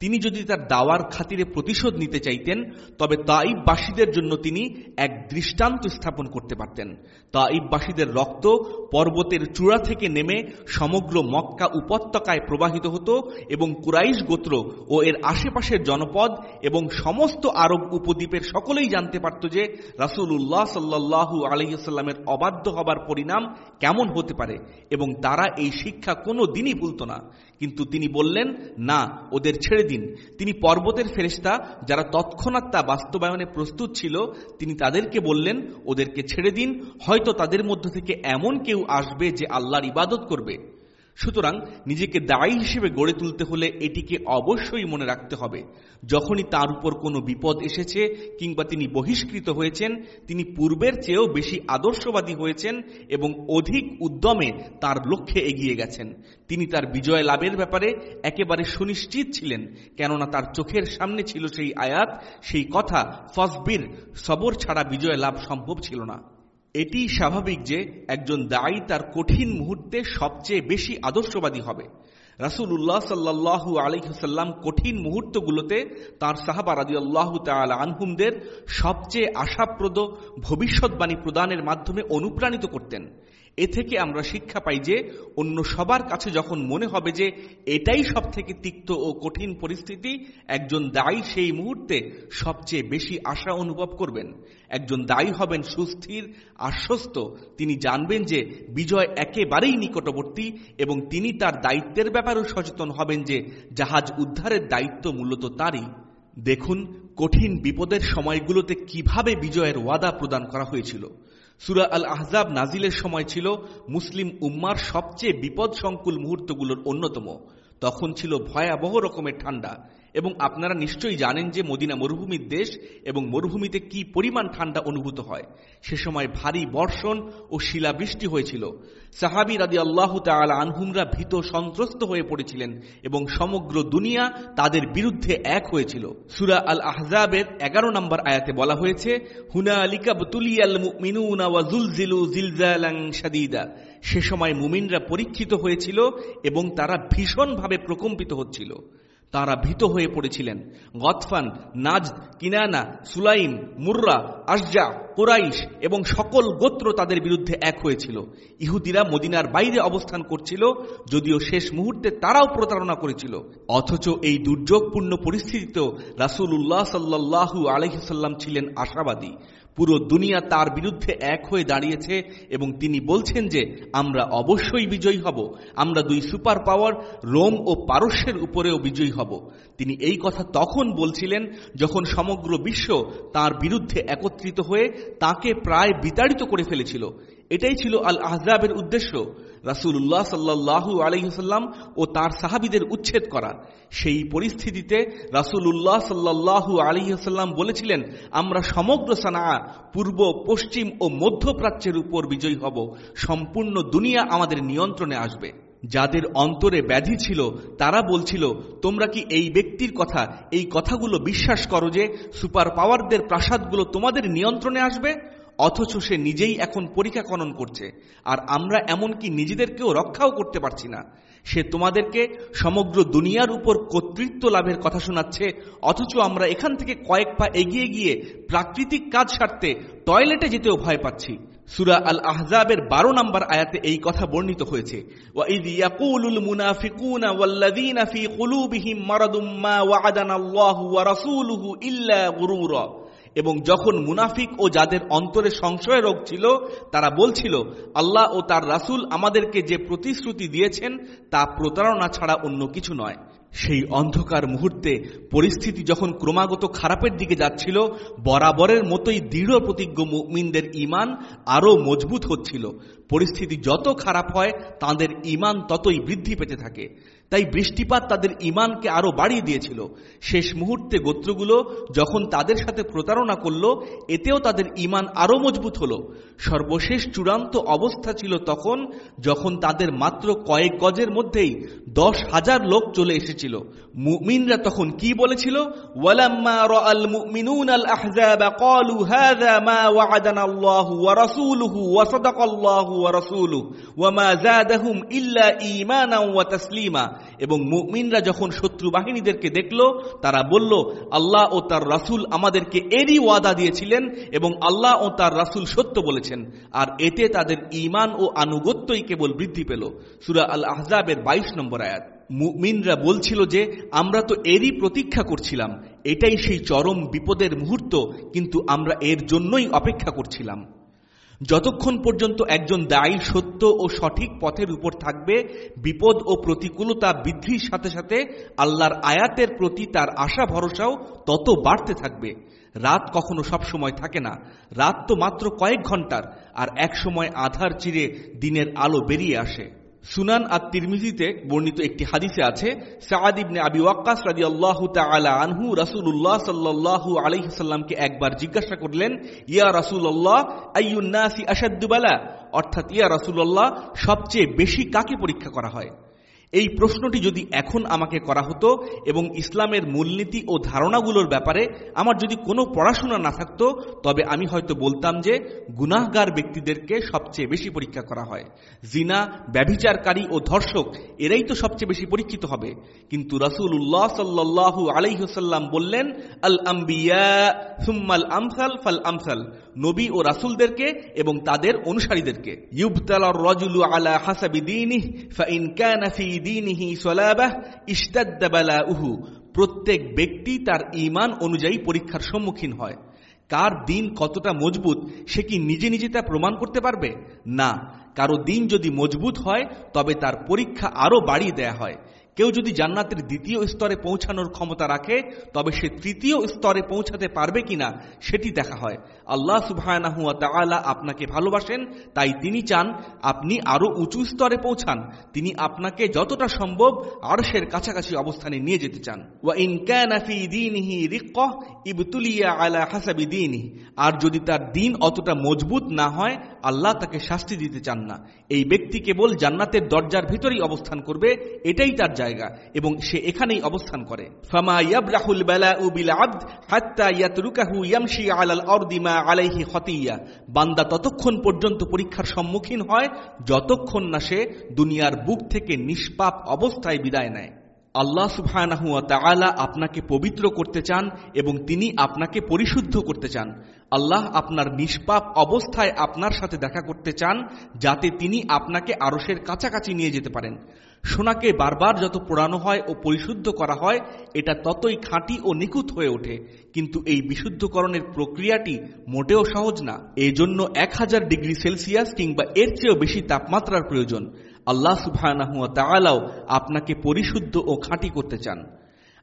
তিনি যদি তার দাওয়ার খাতিরে প্রতিশোধ নিতে চাইতেন, তবে তাইববাসীদের জন্য তিনি এক দৃষ্টান্ত স্থাপন করতে পারতেন। তাইববাসীদের রক্ত পর্বতের চূড়া থেকে নেমে সমগ্র মক্কা উপত্যকায় প্রবাহিত হতো এবং কুরাইশ গোত্র ও এর আশেপাশের জনপদ এবং সমস্ত আরব উপদ্বীপের সকলেই জানতে পারত যে রাসুল উল্লাহ সাল্লাহু আলহিসাল্লামের অবাধ্য হবার পরিণাম কেমন হতে পারে এবং তারা এই শিক্ষা কোনো দিনই ভুলত না। কিন্তু তিনি বললেন, না, ওদের ছেড়ে দিন। তিনি পর্বতের ফেরেস্তা যারা তৎক্ষণাৎ তা বাস্তবায়নে প্রস্তুত ছিল, তিনি তাদেরকে বললেন, ওদেরকে ছেড়ে দিন, হয়তো তাদের মধ্য থেকে এমন কেউ আসবে যে আল্লাহর ইবাদত করবে। সুতরাং নিজেকে দায়ী হিসেবে গড়ে তুলতে হলে এটিকে অবশ্যই মনে রাখতে হবে। যখনই তার উপর কোনো বিপদ এসেছে কিংবা তিনি বহিষ্কৃত হয়েছেন, তিনি পূর্বের চেয়েও বেশি আদর্শবাদী হয়েছেন এবং অধিক উদ্যমে তার লক্ষ্যে এগিয়ে গেছেন। তিনি তার বিজয় লাভের ব্যাপারে একেবারে সুনিশ্চিত ছিলেন, কেননা তার চোখের সামনে ছিল সেই আয়াত, সেই কথা, ফসবির, সবর ছাড়া বিজয় লাভ সম্ভব ছিল না। এটি স্বাভাবিক যে একজন দায়ী তার কঠিন মুহূর্তে সবচেয়ে বেশি আদর্শবাদী হবে। রাসুল উল্লাহ সাল্লাহ আলহিহাল্লাম কঠিন মুহূর্তগুলোতে তাঁর সাহাবা রাজি আল্লাহ আনহুমদের সবচেয়ে আশাপ্রদ, ভবিষ্যৎবাণী প্রদানের মাধ্যমে অনুপ্রাণিত করতেন। এ থেকে আমরা শিক্ষা পাই যে, অন্য সবার কাছে যখন মনে হবে যে, এটাই সব থেকে তিক্ত ও কঠিন পরিস্থিতি, একজন দায়ী সেই মুহূর্তে সবচেয়ে বেশি আশা অনুভব করবেন। একজন দায়ী হবেন সুস্থির, আশ্বস্ত। তিনি জানবেন যে, বিজয় একেবারেই নিকটবর্তী এবং তিনি তার দায়িত্বের ব্যাপারেও সচেতন হবেন যে, জাহাজ উদ্ধারের দায়িত্ব মূলত তারই। দেখুন কঠিন বিপদের সময়গুলোতে কীভাবে বিজয়ের ওয়াদা প্রদান করা হয়েছিল। সুরা আল আহজাব নাজিলের সময় ছিল মুসলিম উম্মার সবচেয়ে বিপদ সংকুল মুহূর্তগুলোর অন্যতম। তখন ছিল ভয়াবহ রকমের ঠান্ডা। এবং আপনারা নিশ্চয়ই জানেন যে মদিনা মরুভূমির দেশ এবং মরুভূমিতে কি পরিমাণ ঠান্ডা অনুভূত হয়। সে সময় ভারী বর্ষণ ও শিলাবৃষ্টি হয়েছিল। সাহাবি রাদি আল্লাহ তালা আনহুমরা ভীত সন্ত্রস্ত হয়ে পড়েছিলেন এবং সমগ্র দুনিয়া তাদের বিরুদ্ধে এক হয়েছিল। সুরা আল আহজাবের এগারো নম্বর আয়াতে বলা হয়েছে হুনা আলিকা বতুলিয়াল জিলজালাং সাদিদা সে সময় মুমিনরা পরীক্ষিত হয়েছিল এবং তারা ভীষণভাবে প্রকম্পিত হচ্ছিল। তারা ভীত হয়ে পড়েছিলেন। গতফান নাজ কিনানা, সুলাইম, মুর্রা, আশজা, কোরাইশ এবং সকল গোত্র তাদের বিরুদ্ধে এক হয়েছিল। ইহুদিরা মদিনার বাইরে অবস্থান করছিল, যদিও শেষ মুহূর্তে তারাও প্রতারণা করেছিল। অথচ এই দুর্যোগপূর্ণ পরিস্থিতিতেও রাসুল উল্লাহ সাল্লাহু আলহিসাল্লাম ছিলেন আশাবাদী। পুরো দুনিয়া তার বিরুদ্ধে এক হয়ে দাঁড়িয়েছে এবং তিনি বলছেন যে, আমরা অবশ্যই বিজয়ী হব। আমরা দুই সুপার পাওয়ার রোম ও পারস্যের উপরেও বিজয়ী হব। তিনি এই কথা তখন বলছিলেন যখন সমগ্র বিশ্ব তার বিরুদ্ধে একত্রিত হয়ে তাকে প্রায় বিতাড়িত করে ফেলেছিল। এটাই ছিল আল আহজাবের উদ্দেশ্য রাসুল্লাহ সাল্লাহু আলহিহাল্লাম ও তার সাহাবিদের উচ্ছেদ করা সেই পরিস্থিতিতে রাসুল্লাহ সাল্লাহু আলহিহাল্লাম বলেছিলেন, আমরা সমগ্র সানা পূর্ব, পশ্চিম ও মধ্যপ্রাচ্যের উপর বিজয়ী হব। সম্পূর্ণ দুনিয়া আমাদের নিয়ন্ত্রণে আসবে। যাদের অন্তরে ব্যাধি ছিল, তারা বলছিল, তোমরা কি এই ব্যক্তির কথা, এই কথাগুলো বিশ্বাস করো যে সুপার পাওয়ারদের প্রাসাদগুলো তোমাদের নিয়ন্ত্রণে আসবে? অথচ সে নিজেই এখন পরীক্ষা খনন করছে, আর আমরা এমনকি নিজেদেরকেও রক্ষাও করতে পারছি না। সে তোমাদেরকে সমগ্র দুনিয়ার উপর কর্তৃত্ব লাভের কথা শোনাচ্ছে, অথচ আমরা এখান থেকে কয়েক পা এগিয়ে গিয়ে প্রাকৃতিক কাজ সারতে টয়লেটে যেতেও ভয় পাচ্ছি। সুরা আল আহজাবের বারো নম্বর আয়াতে এই কথা বর্ণিত হয়েছে। ওয়াইদ এবং যখন মুনাফিক ও যাদের অন্তরে সংশয় রোগ ছিল, তারা বলছিল, আল্লাহ ও তার রাসুল আমাদেরকে যে প্রতিশ্রুতি দিয়েছেন, তা প্রতারণা ছাড়া অন্য কিছু নয়। সেই অন্ধকার মুহূর্তে পরিস্থিতি যখন ক্রমাগত খারাপের দিকে যাচ্ছিল, বরাবরের মতোই দৃঢ় প্রতিজ্ঞ মুমিনদের ইমান আরও মজবুত হচ্ছিল। পরিস্থিতি যত খারাপ হয়, তাদের ইমান ততই বৃদ্ধি পেতে থাকে। তাই বৃষ্টিপাত তাদের ইমানকে আরও বাড়িয়ে দিয়েছিল। শেষ মুহূর্তে গোত্রগুলো যখন তাদের সাথে প্রতারণা করল, এতেও তাদের ইমান আরও মজবুত হল। সর্বশেষ চূড়ান্ত অবস্থা ছিল তখন যখন তাদের মাত্র কয়েক গজের মধ্যেই দশ হাজার লোক চলে এসেছিল। মুমিনরা তখন কি বলেছিল? ওয়ালাম্মা মা ওয়া মা ইল্লা ওয়া তাসলিমা। এবং মুমিনরা যখন শত্রু বাহিনীদেরকে দেখল, তারা বলল, আল্লাহ ও তার রাসূল আমাদেরকে এরই ওয়াদা দিয়েছিলেন এবং আল্লাহ ও তার রাসূল সত্য বলেছেন। আর এতে তাদের ঈমান ও আনুগত্যই কেবল বৃদ্ধি পেল। সুরা আল আহজাবের 22 নম্বর আয়াত। মুমিনরা বলছিল যে, আমরা তো এরই প্রতীক্ষা করছিলাম। এটাই সেই চরম বিপদের মুহূর্ত, কিন্তু আমরা এর জন্যই অপেক্ষা করছিলাম। যতক্ষণ পর্যন্ত একজন দায়ী সত্য ও সঠিক পথের উপর থাকবে, বিপদ ও প্রতিকূলতা বৃদ্ধির সাথে সাথে আল্লাহর আয়াতের প্রতি তার আশা ভরসাও তত বাড়তে থাকবে। রাত কখনো সব সময় থাকে না। রাত তো মাত্র কয়েক ঘণ্টার, আর এক সময় আধার চিরে দিনের আলো বেরিয়ে আসে। সুনান আর তিরমিজিতে বর্ণিত একটি হাদিসে আছে সাদ আবি ওয়াক্কাস রাজি আল্লাহ তালা আনহু সাল্লাল্লাহু সাল্লাহ সাল্লামকে একবার জিজ্ঞাসা করলেন, ইয়া রাসূলুল্লাহ আল্লাহ নাসি আসাদুবালা বালা? অর্থাৎ, ইয়া রাসুল্লাহ সবচেয়ে বেশি কাকে পরীক্ষা করা হয়? এই প্রশ্নটি যদি এখন আমাকে করা হতো এবং ইসলামের মূলনীতি ও ধারণাগুলোর ব্যাপারে আমার যদি কোনো পড়াশোনা না থাকতো, তবে আমি হয়তো বলতাম যে গুনাহগার ব্যক্তিদেরকে সবচেয়ে বেশি পরীক্ষা করা হয়। জিনা, ব্যভিচারকারী ও ধর্ষক, এরাই তো সবচেয়ে বেশি পরীক্ষিত হবে। কিন্তু রাসুল উল্লাহ সাল্লাহ আলাইহসাল্লাম বললেন আল আম্বিয়া সুম্মাল আমসাল ফাল আমসাল। নবী ও রাসুলদেরকে এবং তাদের অনুসারীদেরকে। রজুলু আলা হাসাবি বালাউহু। প্রত্যেক ব্যক্তি তার ঈমান অনুযায়ী পরীক্ষার সম্মুখীন হয়। কার দিন কতটা মজবুত, সে কি নিজে নিজে তা প্রমাণ করতে পারবে? না। কারও দিন যদি মজবুত হয়, তবে তার পরীক্ষা আরও বাড়িয়ে দেয়া হয়। কেউ যদি জান্নাতের দ্বিতীয় স্তরে পৌঁছানোর ক্ষমতা রাখে, তবে সে তৃতীয় স্তরে পৌঁছাতে পারবে কিনা সেটি দেখা হয়। আল্লাহ সুবাহ আপনাকে ভালোবাসেন, তাই তিনি চান আপনি আরও উঁচু স্তরে পৌঁছান। তিনি আপনাকে যতটা সম্ভব আরশের কাছাকাছি অবস্থানে নিয়ে যেতে চান। আর যদি তার দিন অতটা মজবুত না হয় আল্লাহ তাকে শাস্তি দিতে চান না। এই ব্যক্তি কেবল জান্নাতের দরজার ভিতরেই অবস্থান করবে, এটাই তার জায়গা, এবং সে এখানেই অবস্থান করে। ইয়ামশি আলাল আলাইহি বান্দা ততক্ষণ পর্যন্ত পরীক্ষার সম্মুখীন হয়, যতক্ষণ না সে দুনিয়ার বুক থেকে নিষ্পাপ অবস্থায় বিদায় নেয়। আল্লাহ সুবহানাহু ওয়া তাআলা আপনাকে পবিত্র করতে চান, এবং তিনি আপনাকে পরিশুদ্ধ করতে চান। আল্লাহ আপনার নিষ্পাপ অবস্থায় আপনার সাথে দেখা করতে চান, যাতে তিনি আপনাকে আরশের কাছাকাছি নিয়ে যেতে পারেন। সোনাকে বারবার যত পোড়ানো হয় ও পরিশুদ্ধ করা হয়, এটা ততই খাঁটি ও নিখুঁত হয়ে ওঠে। কিন্তু এই বিশুদ্ধকরণের প্রক্রিয়াটি মোটেও সহজ না। এই জন্য এক হাজার ডিগ্রি সেলসিয়াস কিংবা এর চেয়েও বেশি তাপমাত্রার প্রয়োজন। আল্লাহ সুবাহ আপনাকে পরিশুদ্ধ ও খাঁটি করতে চান।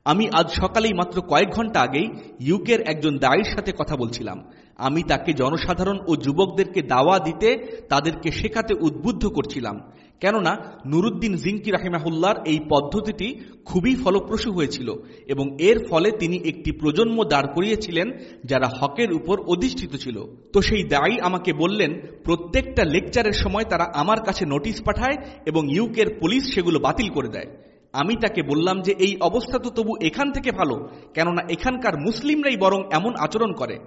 আমি আজ সকালেই মাত্র কয়েক ঘণ্টা আগেই ইউকের একজন দায়ের সাথে কথা বলছিলাম। আমি তাকে জনসাধারণ ও যুবকদেরকে দাওয়া দিতে, তাদেরকে শেখাতে উদ্বুদ্ধ করছিলাম। কেননা, নুরুদ্দিন জিঙ্কি রাহিমাহুল্লার এই পদ্ধতিটি খুবই ফলপ্রসূ হয়েছিল এবং এর ফলে তিনি একটি প্রজন্ম দাঁড় করিয়েছিলেন যারা হকের উপর অধিষ্ঠিত ছিল। তো সেই দায়ী আমাকে বললেন, প্রত্যেকটা লেকচারের সময় তারা আমার কাছে নোটিশ পাঠায় এবং ইউকের পুলিশ সেগুলো বাতিল করে দেয়। আমি তাকে বললাম যে, এই অবস্থা তো তবু এখান থেকে ভালো, কেননা এখানকার মুসলিমরাই বরং এমন আচরণ করে।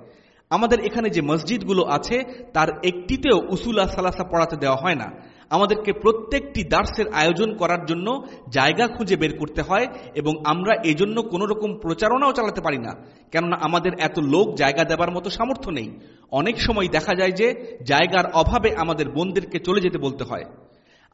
আমাদের এখানে যে মসজিদগুলো আছে, তার একটিতেও উসুলা সালাসা পড়াতে দেওয়া হয় না। আমাদেরকে প্রত্যেকটি দার্সের আয়োজন করার জন্য জায়গা খুঁজে বের করতে হয় এবং আমরা এজন্য কোনো রকম প্রচারণাও চালাতে পারি না, কেননা আমাদের এত লোক জায়গা দেবার মতো সামর্থ্য নেই। অনেক সময় দেখা যায় যে, জায়গার অভাবে আমাদের বোনদেরকে চলে যেতে বলতে হয়।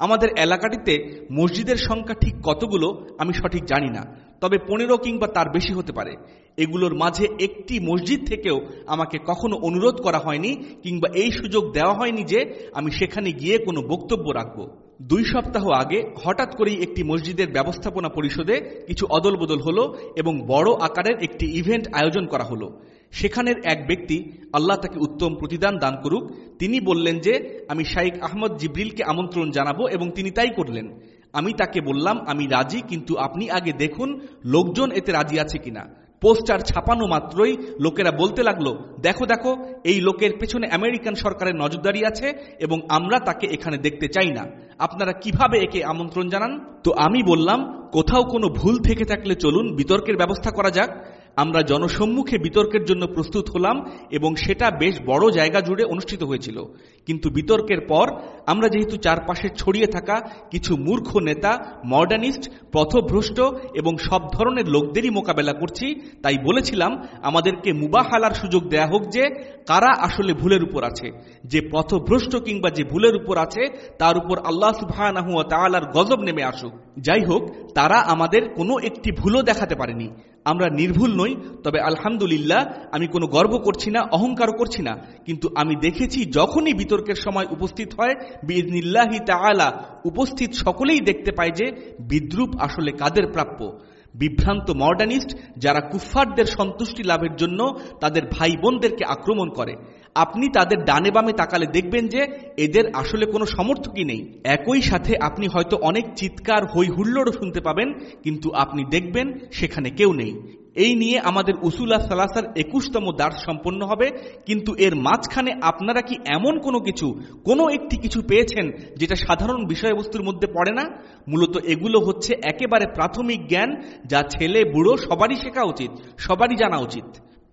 আমাদের এলাকাটিতে মসজিদের সংখ্যা ঠিক কতগুলো আমি সঠিক জানি না, তবে পনেরো কিংবা তার বেশি হতে পারে। এগুলোর মাঝে একটি মসজিদ থেকেও আমাকে কখনো অনুরোধ করা হয়নি কিংবা এই সুযোগ দেওয়া হয়নি যে আমি সেখানে গিয়ে কোনো বক্তব্য রাখব। দুই সপ্তাহ আগে হঠাৎ করেই একটি মসজিদের ব্যবস্থাপনা পরিষদে কিছু অদল বদল হলো এবং বড় আকারের একটি ইভেন্ট আয়োজন করা হলো। সেখানের এক ব্যক্তি আল্লাহ তাকে উত্তম প্রতিদান দান করুক, তিনি বললেন যে, আমি শাইক আহমদ জিব্রিলকে আমন্ত্রণ জানাব এবং তিনি তাই করলেন। আমি তাকে বললাম, আমি রাজি, কিন্তু আপনি আগে দেখুন লোকজন এতে রাজি আছে কিনা। পোস্টার ছাপানো মাত্রই লোকেরা বলতে লাগল, দেখো দেখো, এই লোকের পেছনে আমেরিকান সরকারের নজরদারি আছে এবং আমরা তাকে এখানে দেখতে চাই না। আপনারা কীভাবে একে আমন্ত্রণ জানান? তো আমি বললাম, কোথাও কোনো ভুল থেকে থাকলে চলুন, বিতর্কের ব্যবস্থা করা যাক। আমরা জনসম্মুখে বিতর্কের জন্য প্রস্তুত হলাম এবং সেটা বেশ বড় জায়গা জুড়ে অনুষ্ঠিত হয়েছিল। কিন্তু বিতর্কের পর আমরা যেহেতু চারপাশে ছড়িয়ে থাকা কিছু মূর্খ নেতা মডার্নিস্ট পথভ্রষ্ট এবং সব ধরনের লোকদেরই মোকাবেলা করছি, তাই বলেছিলাম আমাদেরকে মুবাহালার সুযোগ দেয়া হোক যে কারা আসলে ভুলের উপর আছে, যে পথভ্রষ্ট কিংবা যে ভুলের উপর আছে, তার উপর আল্লাহ সুবাহ তালার গজব নেমে আসুক। যাই হোক, তারা আমাদের কোনো একটি ভুলও দেখাতে পারেনি। আমরা নির্ভুল নই, তবে আলহামদুলিল্লাহ, আমি কোনো গর্ব করছি না অহংকার করছি না। কিন্তু আমি দেখেছি, যখনই বিতর্কের সময় উপস্থিত হয় বিজনিল্লাহি তালা উপস্থিত সকলেই দেখতে পায় যে, বিদ্রুপ আসলে কাদের প্রাপ্য। বিভ্রান্ত মডার্নিস্ট, যারা কুফফারদের সন্তুষ্টি লাভের জন্য তাদের ভাই বোনদেরকে আক্রমণ করে। আপনি তাদের ডানে বামে তাকালে দেখবেন যে এদের আসলে কোনো সমর্থকই নেই। একই সাথে আপনি হয়তো অনেক চিৎকার হই হুল্লোড়ও শুনতে পাবেন, কিন্তু আপনি দেখবেন সেখানে কেউ নেই। এই নিয়ে আমাদের উসুলা সালাসার একুশতম দাস সম্পন্ন হবে, কিন্তু এর মাঝখানে আপনারা কি এমন কোনো কিছু, কোনো একটি কিছু পেয়েছেন যেটা সাধারণ বিষয়বস্তুর মধ্যে পড়ে না? মূলত এগুলো হচ্ছে একেবারে প্রাথমিক জ্ঞান যা ছেলে, বুড়ো সবারই শেখা উচিত, সবারই জানা উচিত।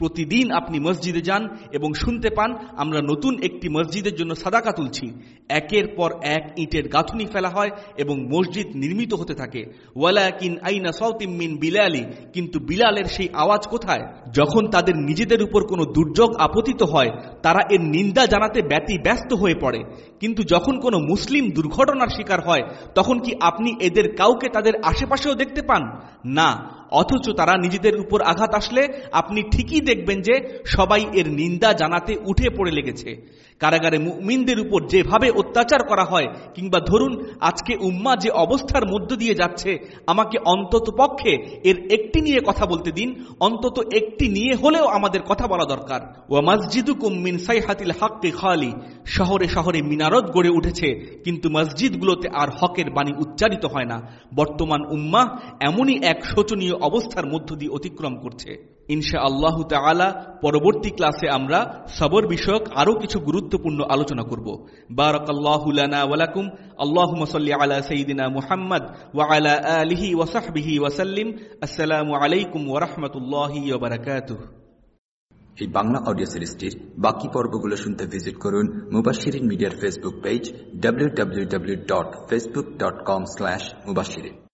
প্রতিদিন আপনি মসজিদে যান এবং শুনতে পান, আমরা নতুন একটি মসজিদের জন্য সাদাকা তুলছি। একের পর এক ইটের গাঁথুনি ফেলা হয় এবং মসজিদ নির্মিত হতে থাকে। আইনা বিলালি, কিন্তু বিলালের সেই আওয়াজ কোথায়? যখন তাদের নিজেদের উপর কোনো দুর্যোগ আপতিত হয়, তারা এর নিন্দা জানাতে ব্যতি ব্যস্ত হয়ে পড়ে। কিন্তু যখন কোনো মুসলিম দুর্ঘটনার শিকার হয়, তখন কি আপনি এদের কাউকে তাদের আশেপাশেও দেখতে পান? না অথচ তারা নিজেদের উপর আঘাত আসলে আপনি ঠিকই দেখবেন যে সবাই এর নিন্দা জানাতে উঠে পড়ে লেগেছে। কারাগারে মুমিনদের উপর যেভাবে অত্যাচার করা হয়, কিংবা ধরুন আজকে উম্মা যে অবস্থার মধ্য দিয়ে যাচ্ছে, আমাকে অন্তত পক্ষে এর একটি নিয়ে কথা বলতে দিন, অন্তত একটি নিয়ে হলেও আমাদের কথা বলা দরকার। ও মসজিদুকুম মিন সাইহাতিল হাক্কি খালি। শহরে শহরে মিনারত গড়ে উঠেছে, কিন্তু মসজিদগুলোতে আর হকের বাণী উচ্চারিত হয় না। বর্তমান উম্মা এমনই এক শোচনীয় অবস্থার মধ্য দিয়ে অতিক্রম করছে। ইনশা আল্লাহ তালা পরবর্তী ক্লাসে আমরা সবর বিষয়ক আরও কিছু গুরুত্বপূর্ণ আলোচনা করব। বারাকাল্লাহুলানা ওয়ালাকুম আল্লাহ মসল্লি আলা সঈদিনা মুহাম্মদ ওয়ালা আলিহি ওয়াসাহবিহি ওয়াসাল্লিম আসসালামু আলাইকুম ওরহমতুল্লাহি ওবরাকাতুহ এই বাংলা অডিও সিরিজটির বাকি পর্বগুলো শুনতে ভিজিট করুন মুবাশিরিন মিডিয়ার ফেসবুক পেজ www.facebook.com/মুবাশিরিন